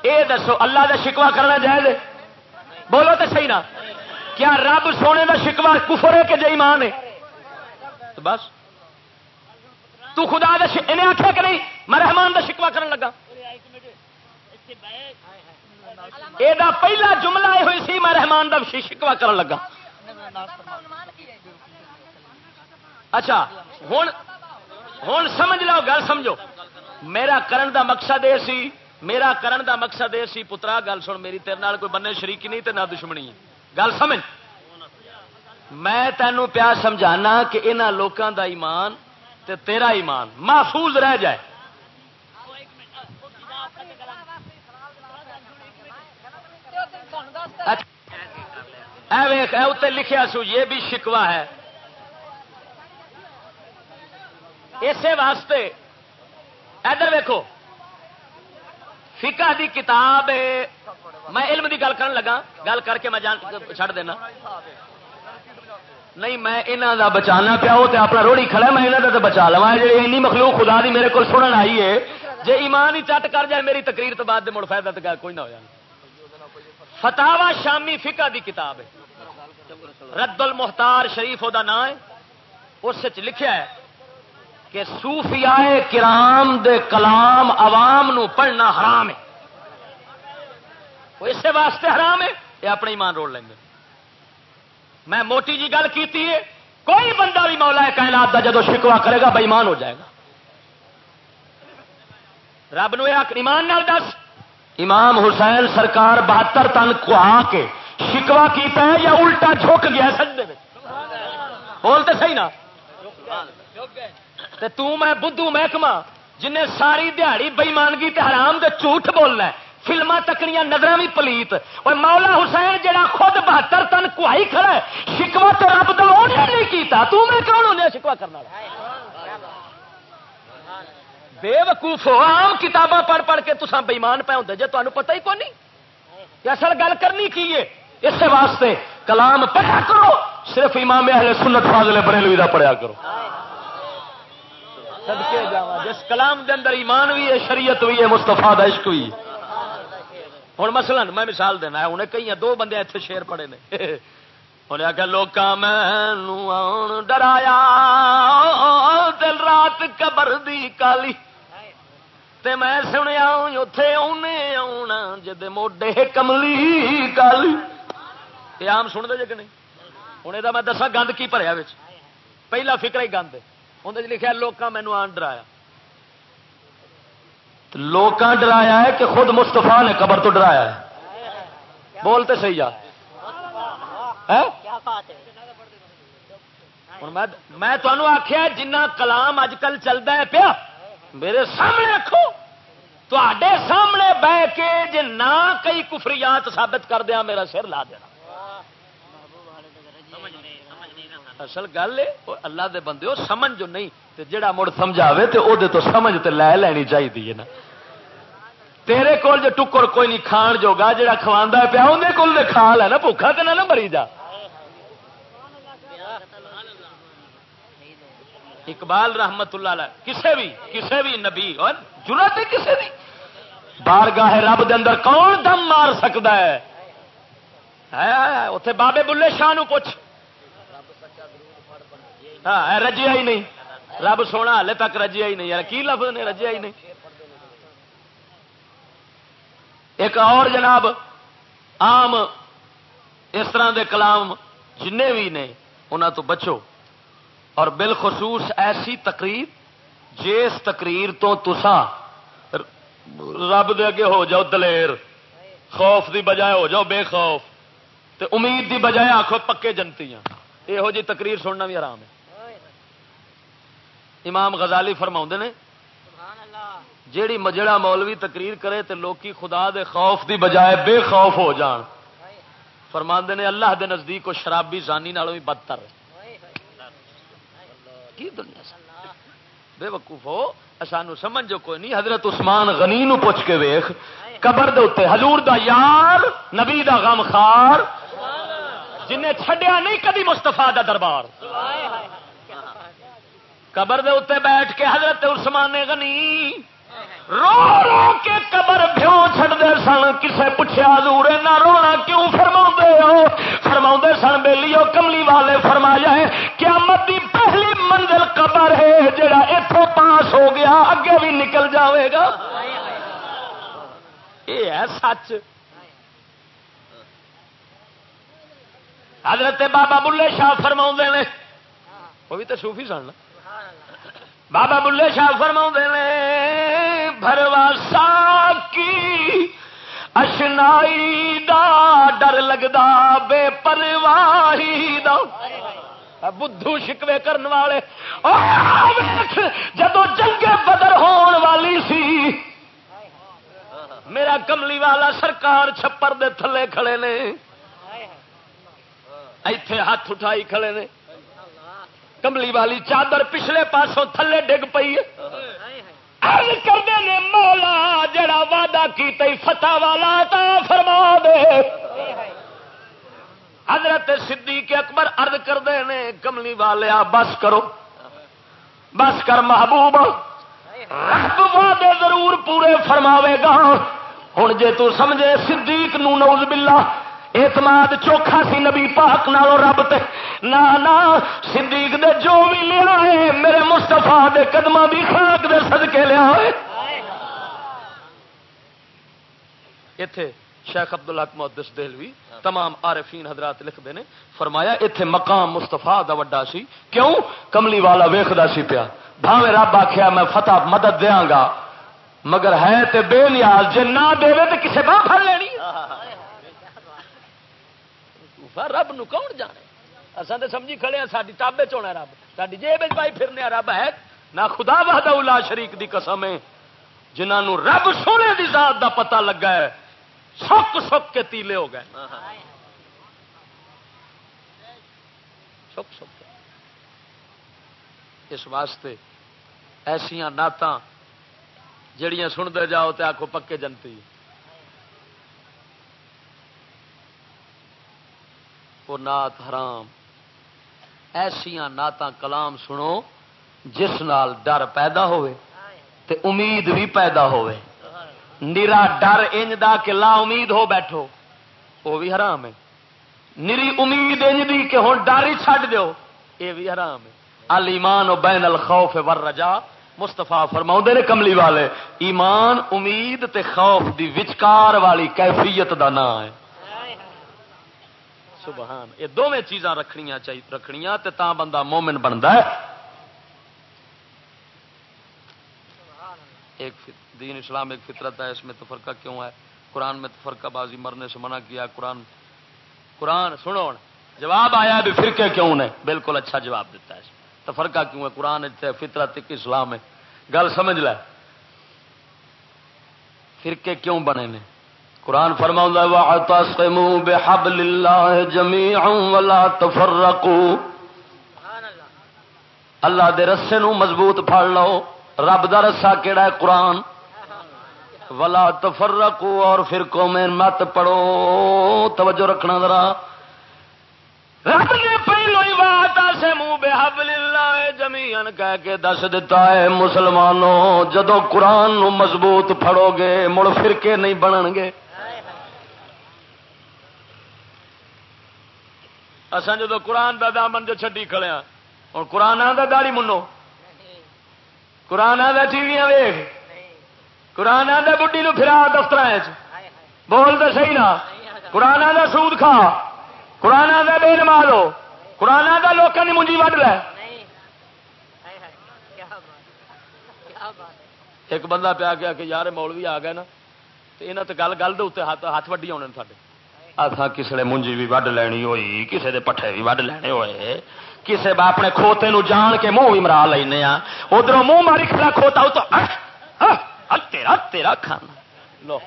یہ دسو، اللہ دا شکوا کرنا جائے بولو تو صحیح نا؟ کیا رب سونے دا شکوا کفر ہے کہ جی ایمان ہے؟ تو بس۔ تو خدا دا انہیں آخیا کہ نہیں؟ میں رحمان دا شکوا کرن لگا۔ یہ پہلا جملہ یہ ہوئی سی، میں رحمان دا شکوا کرن لگا۔ اچھا ہوں ہوں سمجھ لو، گل سمجھو۔ میرا کرن دا مقصد یہ سی، میرا کرن دا مقصد یہ سی، پترا، گل سن، میری تیرے کوئی بننے شریکی نہیں تو نہ دشمنی ہے۔ گل سمجھ؟ میں تینوں پیا سمجھانا کہ انہوں لوگوں دا ایمان تے تیرا ایمان محفوظ رہ جائے۔ اچھا لکھا سو، یہ بھی شکوا ہے۔ اسی واسطے ادھر ویکو فقہ دی کتاب میں علم دی گل کرن لگا۔ گل کر کے میں جان چھڑ دینا۔ نہیں، میں یہاں دا بچانا پیا، وہ اپنا روڑی کھڑا میں یہاں کا تو بچا لوا جی این مخلوق خدا دی میرے کو سنن آئی ہے جی ایمان ہی چٹ کر جائے، میری تقریر تو بعد مڑ فائدہ تو کوئی نہ ہو جائے فتوا شامی فقہ دی کتاب ہے۔ رد المختار شریف وہ نام ہے۔ اس لکھا ہے کہ صوفیاء کرام دے کلام عوام نو پڑھنا حرام ہے۔ وہ اسے واسطے حرام ہے، یہ اپنے ایمان روڑ لیں گے۔ میں موٹی جی گل کی کوئی بندہ بھی مولا ہے کائنات دا جدو شکوا کرے گا بےمان ہو جائے گا۔ رب نو ایمان نال دس۔ امام حسین سرکار بہتر تن کو آ کے شکوا کیتا ہے یا الٹا جھک گیا سجدے میں؟ بولتے صحیح نا۔ تے تو میں بدھو محکمہ جنہیں ساری دیہڑی بےمانگی تے حرام دے جھوٹ بولنا ہے۔ فلما تکنیاں نظر بھی پلیت۔ اور مولا حسین جڑا خود بہتر تن کوائی کھڑا ہے شکوا تو رب دا نہیں کیتا۔ تو میں کون ہونے شکوا کرنا؟ بے وقوف ہو، عام کتاباں پڑھ پڑھ کے تصا بےمان پہ ہوتے جی تمہیں پتہ ہی کون نہیں اصل گل کرنی کی ہے؟ اس واسطے کلام پڑھا کرو، صرف امام اہل سنت فاضل بریلوی دا پڑھیا کرو۔ صدقے جاوا جس کلام دے اندر ایمان بھی ہے، شریعت بھی ہے مستفا عشق بھی ہوں مثلا میں مثال دینا انہیں کئی دو بندے اتنے شیر پڑے نے۔ انہیں آخیا لوگ میں ڈرایا، دل رات قبر دی کالی۔ تے میں سنیا اتے آنے آنا جد موڈے کملی کالی۔ یہ آم سن دے جی نہیں؟ ہوں یہ میں دسا گند کی بھریا پہلا فکر ہی گند اندر لکھا لوگ مینو آن ڈرایا۔ لوگ ڈرایا ہے کہ خود مستفا نے قبر تو ڈرایا ہے۔ بولتے صحیح ہوں میں تمہوں آخیا جنہ کلام اج کل چلتا ہے پیا میرے سامنے رکھو تے سامنے بہ کے جی نہ کئی کفریات ثابت کر دیا میرا سر لا دینا۔ اصل گل ہے اللہ دے بندے ہو، سمجھ جو نہیں، تے جڑا مڑ سمجھاوے تے او دے تو سمجھ تے لے لینی چاہیے نا۔ تیرے کول جو ٹکر کوئی نہیں، کھان جوگا، جڑا کھواندا پیا اندر کول دے کھا لینا بھوکھا تے نہ مری جا۔ اقبال رحمت اللہ علیہ، کسے بھی کسے بھی نبی، اور ضرورت ہے کسے بھی بارگاہ رب دے اندر کون دم مار سکتا ہے؟ اتے بابے بلے شاہ نو پوچھ۔ ہاں رجیا ہی نہیں۔ رب سونا ہلے تک رجیا ہی نہیں۔ یار، کی لفظ نے رجیا ہی نہیں؟ ایک اور جناب، عام اس طرح دے کلام جن بھی نے انہوں تو بچو۔ اور بالخصوص ایسی تقریر جس تقریر تو تسا رب دے اگے ہو جاؤ دلیر، خوف دی بجائے ہو جاؤ بے خوف، تے امید دی بجائے آخو پکے جنتی یہو جی تقریر سننا بھی آرام ہے۔ امام غزالی فرما نے جیڑی مجڑا مولوی تقریر کرے تے لوکی خدا دے خوف دی بجائے بے خوف ہو جان۔ فرما نے اللہ دے نزدیک کو شرابی زانی نالوں بھی بدتر۔ کی دنیا بے وقوف ہو سانو سمجھو کوئی نہیں۔ حضرت عثمان غنی نو پوچھ کے ویخ قبر دے اتنے حضور دا یار نبی دا غم خار جنہیں چھڈیا نہیں کدی مستفا دا دربار۔ قبر دے اتنے بیٹھ کے حضرت عثمان غنی رو رو کے قبر بھیو چڑتے سن، کسے پوچھا دور نہ رونا کیوں فرما ہو؟ فرما سن بےلی کملی والے فرمایا ہے، قیامت دی پہلی منزل قبر ہے، جڑا اتوں پاس ہو گیا، اگے بھی نکل جاوے گا۔ یہ ہے سچ۔ حضرت بابا بلے شاہ فرما نے۔ وہ بھی تو سوفی سن بابا بلے شاہ فرما نے، بھروا سا کی اشنائی دا ڈر لگتا بے پرواہی دا۔ بدھو شکوے کرنے والے۔ جدو جنگ بدر ہون والی سی، میرا کملی والا سرکار چھپر دے تھلے کھڑے نے۔ ایتھے ہاتھ اٹھائی کھڑے نے۔ کملی والی چادر پچھلے پاسوں تھلے ڈگ پی کرتے نے مولا جڑا وعدہ کی فتح والا تا فرما دے۔ حضرت صدیق اکبر ارد کرتے ہیں کملی والے بس کرو۔ بس کر محبوب۔ رب وعدے ضرور پورے فرماوے گا۔ ہوں جے تو سمجھے صدیق نو نوز باللہ اعتماد چوکھا سی نبی پاک نالو رب تے۔ نا نا، صدیق دے جو بھی لیا ہے، میرے مستفا دے قدم بھی خاک دے صدقے لیا ہے اتے شیخ ابد الحق محدث دہلوی، تمام عارفین حضرات لکھتے ہیں فرمایا اتے مقام مستفا دا وڈا سی۔ کیوں؟ کملی والا ویخدا سی پیا۔ بھاوے رب آخیا میں فتح مدد دیا گا۔ مگر ہے تے بے نیاز، جے نہ دے تو کسے باہ پھڑ لینی۔ رب نو کون جانے؟ اصل تو سمجھی کھڑے ہیں ساری ٹابے چونا رب۔ ساری جیب پائی پھرنے رب ہے۔ نہ خدا بہد الا شریک دی قسم ہے۔ جنہوں رب سونے دی ذات دا پتہ لگا ہے سک سک کے تیلے ہو گئے۔ سک سک اس واسطے ایسا نعت جڑیاں سنتے جاؤ تو آخو پکے جنتی۔ وہ نات حرام۔ ایسیا نعت کلام سنو جس نال ڈر پیدا ہوئے تے امید بھی پیدا ہوئے۔ نیرا ڈر انج دا کہ لا امید ہو بیٹھو، وہ بھی حرام ہے۔ نری امید انج دی کہ ہوں ڈر ہی چڈ دو یہ بھی حرام ہے۔ المان و بین الخوف ور رجا مستفا فرما نے کملی والے، ایمان، امید تے خوف دی وچکار والی کیفیت دا نام ہے۔ سبحان، یہ دونوں چیزاں رکھنیا چاہیے رکھنیا تے تا بندہ مومن بنتا ہے۔ ایک دین اسلام ایک فطرت ہے، اس میں تفرقہ فرقہ کیوں ہے؟ قرآن میں تفرقہ بازی مرنے سے منع کیا، قرآن قرآن سنو جواب آیا بھی فرقے کیوں نے؟ بالکل اچھا جواب دیتا ہے تفرقہ کیوں ہے؟ قرآن فطرت اسلام ہے۔ گل سمجھ لے۔ فرقے کیوں بنے نے؟ قرآن فرما اللہ دے رسے نو مضبوط پڑ لو۔ رب دا رسا کیڑا ہے؟ قرآن۔ ولا تفرقو اور فرقوں میں مت پڑو توجہ رکھنا ذرا۔ رب نے پہلو ہی بات سے منہ بے حبل اللہ جمیان کہہ کے دس دیتا ہے، مسلمانوں جدو قرآن نو مضبوط پھڑو گے، مڑ فرقے نہیں بنن گے۔ اصا جدو قرآن دا دامن جو چڈی کھڑے ہاں ہوں قرآن دا داڑی منو۔ قرآن دا ٹیویاں ویخ قرآن دا بڈی نو پھرا دفتر بول تو صحیح نا قرآن دا سود کھا۔ قرآن دا بے نما لو قرآن دا لوگوں کی منجی وڈ لے۔ ایک بندہ پیا گیا کہ یار مولوی آ گیا نا تو یہاں تو گل گل دے ہاتھ ہاتھ وڈی آنے سارے اتنا کسی منجی بھی وڈ لینی ہوئی کسی دے پٹھے بھی وڈ لینے ہوئے کسی اپنے کھوتے نو جان کے منہ بھی مرا لینا ادھر منہ ماری کھڑا کھوتا تو تیرا تیرا کھانا لو۔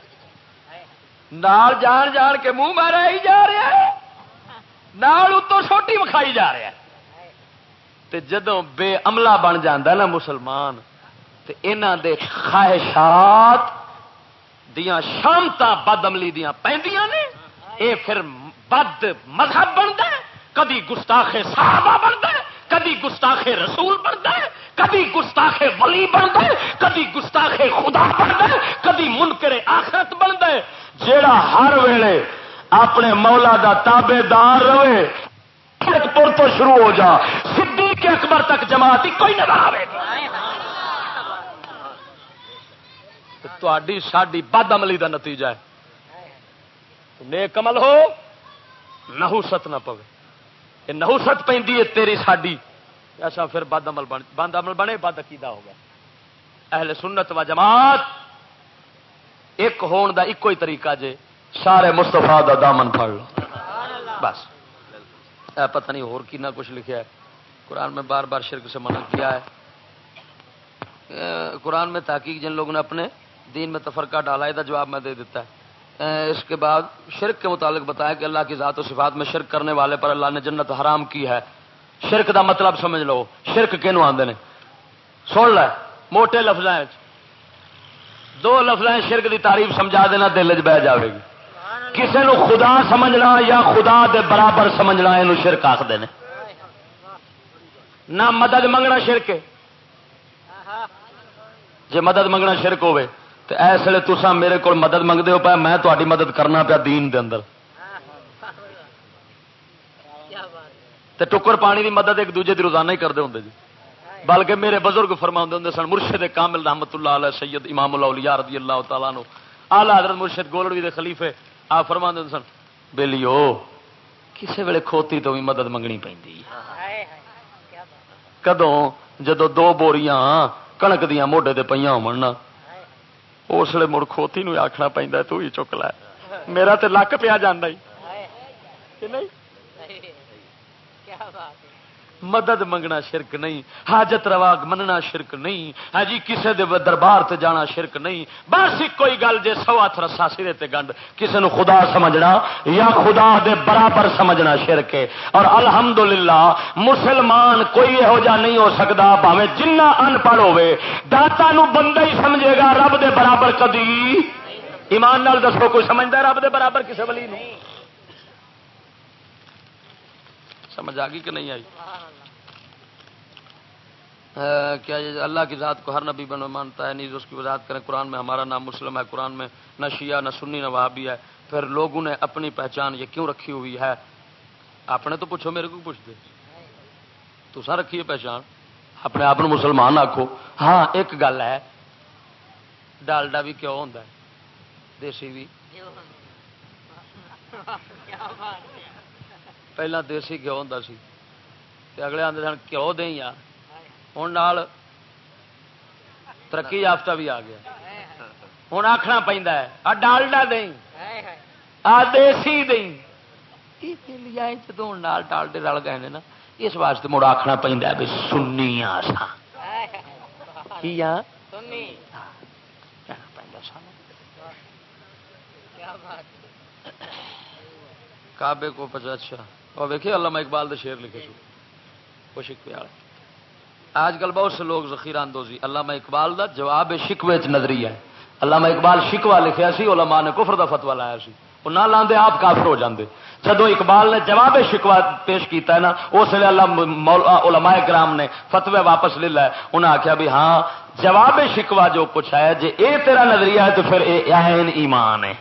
نال جان جان کے منہ مارا ہی جا رہا ہے۔ نال اتو چھوٹی مکھائی جا رہا ہے۔ تے جدوں بے عملہ بن جاندہ نا مسلمان، تے انہ دے خواہشات دیاں شامتا بد عملی دیاں پہندیاں نے۔ اے پھر بد مذہب بنتا ہے؟ کدی گستاخ صحابہ بنتا ہے؟ کدی گستاخ رسول بنتا ہے؟ کدی گستاخ ولی بنتا ہے؟ کدی گستاخ خدا بنتا ہے؟ کدی منکر آخرت بنتا ہے؟ جیڑا ہر ویلے اپنے مولا دا تابے دار رہے پور تو شروع ہو جا، صدیق اکبر تک جماعت کوئی نظر آئے تھی ساری بد عملی دا نتیجہ ہے۔ نیک عمل ہو نہوست نہ پوے۔ یہ نہوست پہ تیری ساڈی۔ ایسا پھر بد عمل بن بند عمل بنے، بد عقیدہ ہو گیا اہل سنت و جماعت، ایک ہون دا ایک ہی طریقہ جے، سارے مستفا دا دامن پڑ لو۔ بس۔ اے پتہ نہیں اور کی نہ کچھ لکھا ہے۔ قرآن میں بار بار شرک سے منع کیا ہے۔ قرآن میں تحقیق جن لوگوں نے اپنے دین میں تفرقہ ڈالا ہے جواب میں دے دیتا ہے۔ اس کے بعد شرک کے متعلق بتایا کہ اللہ کی ذات و صفات میں شرک کرنے والے پر اللہ نے جنت حرام کی ہے۔ شرک دا مطلب سمجھ لو، شرک کینو آدھے نے؟ سن لے، موٹے لفظ دو لفظ شرک دی تعریف سمجھا دینا، دل چ بہ جائے گی۔ کسی نو خدا سمجھنا یا خدا دے برابر سمجھنا یہ شرک آخر نے۔ نہ مدد منگنا شرک جی مدد منگنا شرک ہوے تو اس لیے تسا میرے کو مدد منگتے ہو پا میں تاری مدد کرنا پیا دین دے اندر۔ تے ٹکر پانی دی مدد ایک دوجے دی روزانہ ہی کرتے ہوں جی۔ بلکہ میرے بزرگ فرما ہوں سن، مرشد کامل رحمت اللہ علیہ، سید امام اللہ رضی اللہ تعالیٰ نو آلہ حضرت مرشد گولڑوی دے خلیفے آ فرما دے سن بےلیو کسی ویلے کھوتی تو بھی مدد منگنی پہ کدوں؟ جدو دو بوریاں کنک دیا موڈے پہ ہونا اس لیے مڑ کھوتی آخنا پہ تو ہی چک ل میرا تو لک پیا جانا ہی نہیں مدد منگنا شرک نہیں، حاجت روا مننا شرک نہیں ہاں جی کسی دے دربار تے جانا شرک نہیں۔ بس کوئی گل جے سو ہاتھ رسا سرے تے گنڈ کسی نو خدا سمجھنا یا خدا دے برابر سمجھنا شرک ہے۔ اور الحمدللہ، مسلمان کوئی یہو جا نہیں ہو سکتا پاوے جنہ ان پڑھ ہوے داتا نو بندہ ہی سمجھے گا رب دے برابر کدی۔ ایمان نال دسو، کوئی سمجھتا رب دے برابر کسی ولی نہیں سمجھ آ گئی کہ نہیں آئی؟ کیا اللہ کی ذات کو ہر نبی بن مانتا ہے، نیز اس کی وضاحت کریں۔ قرآن میں ہمارا نام مسلم ہے، قرآن میں نہ شیعہ، نہ سنی، نہ وہابی ہے۔ پھر لوگوں نے اپنی پہچان یہ کیوں رکھی ہوئی ہے؟ آپ نے تو پوچھو، میرے کو پوچھ دے۔ تو سا رکھیے پہچان۔ اپنے آپ مسلمان آخو ہاں ایک گل ہے۔ ڈالڈا بھی کیوں ہوتا ہے؟ دیسی بھی۔ پہلا دیسی گھو ہوں سی اگلے آدھے سن گھو دیں ہوں ترقی یافتہ بھی آ گیا ہوں آخنا پہ آ ڈالڈا دیں آ دیسی دیں یہ لیا جدو نال ڈالڈے رل گئے نا اس واسطے مڑ آخنا پہ بھی سنی آ سا کابے کو پچا اچھا اور ویکھے علامہ اقبال دے شیر لکھے سو وہ شکوے والے۔ آج کل بہت سے لوگ ذخیرہ اندوزی۔ علامہ اقبال دا جواب شکوے چ نظری ہے۔ علامہ اقبال شکوا لکھیا سی، علماء نے کفر دا فتوا لایا سی۔ وہ نہ لاندے آپ کافر ہو جاندے۔ جدو اقبال نے جواب شکوا پیش کیتا ہے نا، اس لیے اللہ علماء کرام نے فتوے واپس لے لیا انہیں آخیا بھی ہاں جواب شکوا جو کچھ ہے جی اے تیرا نظریہ ہے تو پھر اے ایمان ہے۔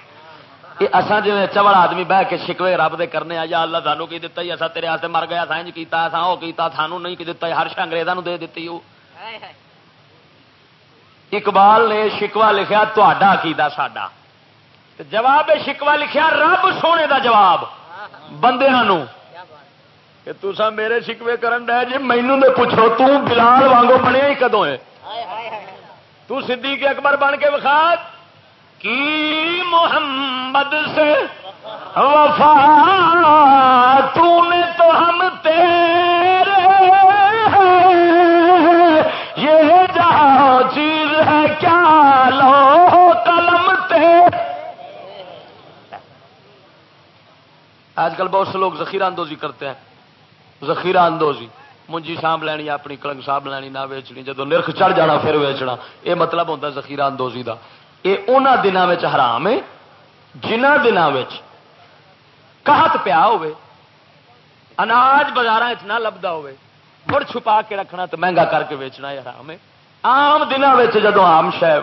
اصا جی چوڑ آدمی بہ کے شکوے رب دے کرنے یا اللہ سانو کی دتا اصا تیرے ہاتھ مر گیا سائنج کیتا تھا وہ کیتا سانو نہیں کی دتا ہر شا دے دیتی وہ اقبال نے شکوا لکھا تا کیدا ساڈا۔ جواب شکوا لکھیا رب سونے دا جواب۔ بندے کہ تسا میرے شکوے کرن ڈے جی مینو دے پوچھو تو بلال وانگو بنیا ہی کدو ہے؟ تو صدیق اکبر بن کے وکھا۔ کی محمد سے وفا تو نے تو ہم تیرے یہ جہاں چیز ہے کیا لو قلم تے۔ آج کل بہت سے لوگ ذخیرہ اندوزی کرتے ہیں۔ ذخیرہ اندوزی۔ منجی شام لینی، اپنی کلنگ صاحب لینی، نہ ویچنی۔ جدو نرخ چڑھ جانا، پھر ویچنا۔ یہ مطلب ہوتا ذخیرہ اندوزی کا یہ ان دنوں حرام ہے جنہ دنوں کہت پیا اناج بازار نہ لبدا ہوے مڑ چھپا کے رکھنا تو مہنگا کر کے ویچنا حرام ہے۔ آم دنوں جدو آم شہ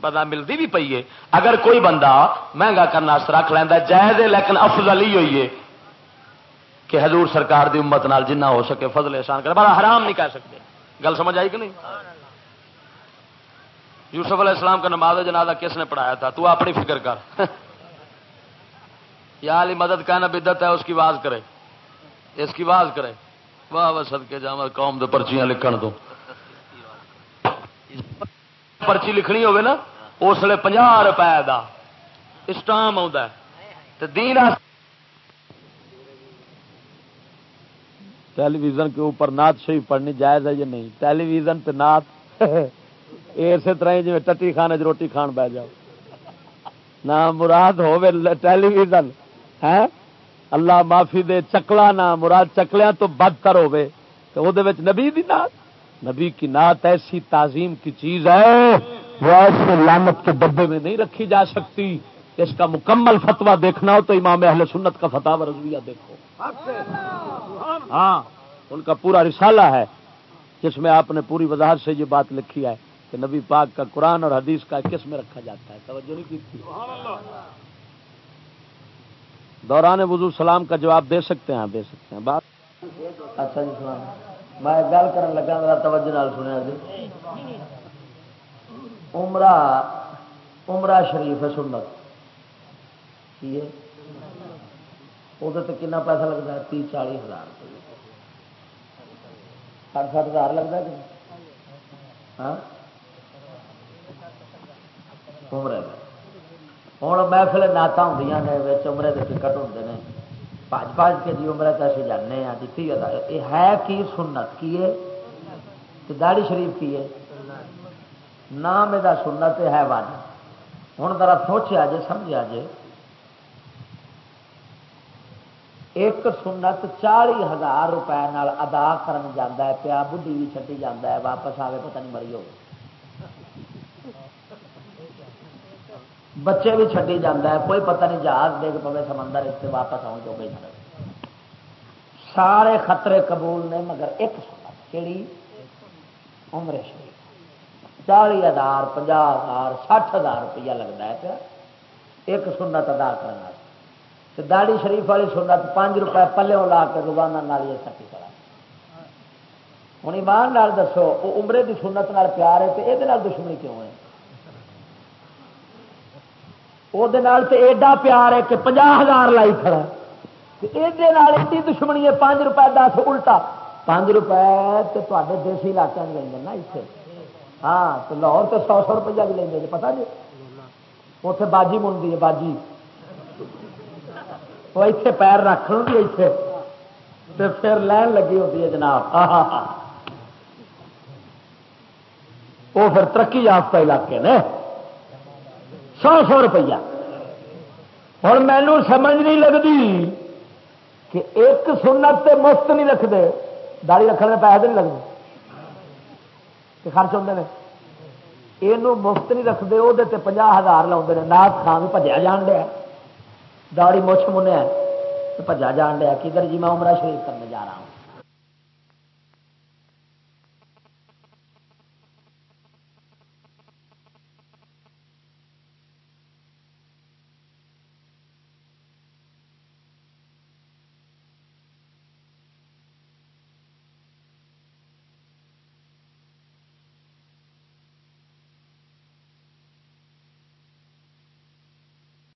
پتا ملتی بھی پی ہے، اگر کوئی بندہ مہنگا کرنا رکھ لینا جائز ہے لیکن افضل ہی ہوئی ہے کہ حضور سرکار دی امت نال جنہ ہو سکے فضل احسان کر بڑا حرام نہیں کہہ سکتے۔ گل سمجھ آئی کہ نہیں؟ یوسف علیہ السلام کا نماز جنازہ کس نے پڑھایا تھا؟ تو اپنی فکر کر۔ یا علی مدد کہنا بدت ہے، اس کی باز کرے۔ اس کی باز کرے۔ واہ واہ سد کے جا قوم دے پرچیاں لکھن دو پرچی لکھنی ہوگی نا، اس لیے پناہ روپئے کا اسٹام آتا ٹیلی ویژن کے اوپر نعت شریف پڑھنی جائز ہے یا نہیں؟ ٹیلی ویژن پہ نعت اسی طرح جی ٹٹی خانے چ روٹی کھان بہ جاؤ۔ نہ مراد ٹیلی ویژن ہے؟ اللہ معافی دے، چکلا نہ مراد چکلیا تو بدتر ہوے تو وہ نبی دی نات نبی کی نعت ایسی تعظیم کی چیز ہے وہ ایسے لانت کے ڈبے میں نہیں رکھی جا سکتی۔ اس کا مکمل فتوا دیکھنا ہو تو امام اہل سنت کا فتح رضویہ دیکھو۔ ہاں ان کا پورا رسالہ ہے، جس میں آپ نے پوری وضاحت سے یہ بات لکھی ہے۔ کہ نبی پاک کا قرآن اور حدیث کا کس میں رکھا جاتا ہے؟ توجہ نہیں کی تھی۔ دوران وضو سلام کا جواب دے سکتے ہیں؟ ہاں، دے سکتے ہیں۔ بات اچھا جی سلام۔ میں گل کر لگا میرا توجہ نال سنیا جی عمرہ عمرہ شریف ہے، سنت۔ کی وہ کنا پیسہ لگتا ہے؟ تی چالی ہزار روپئے سٹھ سٹھ ہزار لگتا ہے کہ ہاں؟ عمرے ہوں محفل نعت ہوں نے عمرے کے ٹکٹ ہوتے ہیں پانچ پانچ کے جی عمرے تو اچھے جانے ہیں جیتی یہ ہے کی سنت کی ہے داڑی شریف کی ہے نام یہ سنت ہے واجب ہوں ذرا سوچا جے سمجھا جے ایک سنت چالی ہزار روپئے ادا کرن جانا ہے پیا بڈی بھی چٹی جانا ہے واپس آئے پتہ نہیں مری ہوگی بچے بھی چڈی جانا ہے، کوئی پتہ نہیں جہاز دیکھ پوے سمندر اس سے واپس آؤ جو گئی سارے خطرے قبول نے، مگر ایک سنت کہڑی عمر شریف۔ چالی ہزار پنجا ہزار سٹھ ہزار روپیہ لگتا ہے پیا۔ ایک سنت ادا کرنا۔ داڑی شریف والی سنت پانچ روپئے پلوں لا کے روزانہ نال یہ سکی کرا۔ ہوں ایمان دسو وہ عمرے کی سنت نال پیار ہے تو یہ دشمنی کیوں ہے؟ وہ ایڈا پیار ہے کہ پنجا ہزار لائی کھڑا یہ دشمنی ہے پانچ روپئے دس الٹا پانچ روپئے تو تے دیسی علاقے میں لیں نا اتنے ہاں تو لاہور تو سو سو روپیہ بھی لیں پتا جی اتنے باجی منڈی ہے باجی وہ اتنے پیر رکھ لوں گی اتنے تو پھر لین لگی ہوتی ہے جناب وہ پھر ترقی یافتہ علاقے نے سو سو روپیہ۔ ہوں مینو سمجھ نہیں لگتی کہ ایک سنت تے مفت نہیں رکھتے داڑی رکھنے پیسے نہیں لگتے خرچ ہوتے ہیں یہ مفت نہیں رکھتے وہ پناہ ہزار لاؤ نات خان بجیا جان دیا۔ داڑی مچھ منیا بجا جان دیا۔ کدھر جی میں عمرہ شریف کرنے جا رہا ہوں؟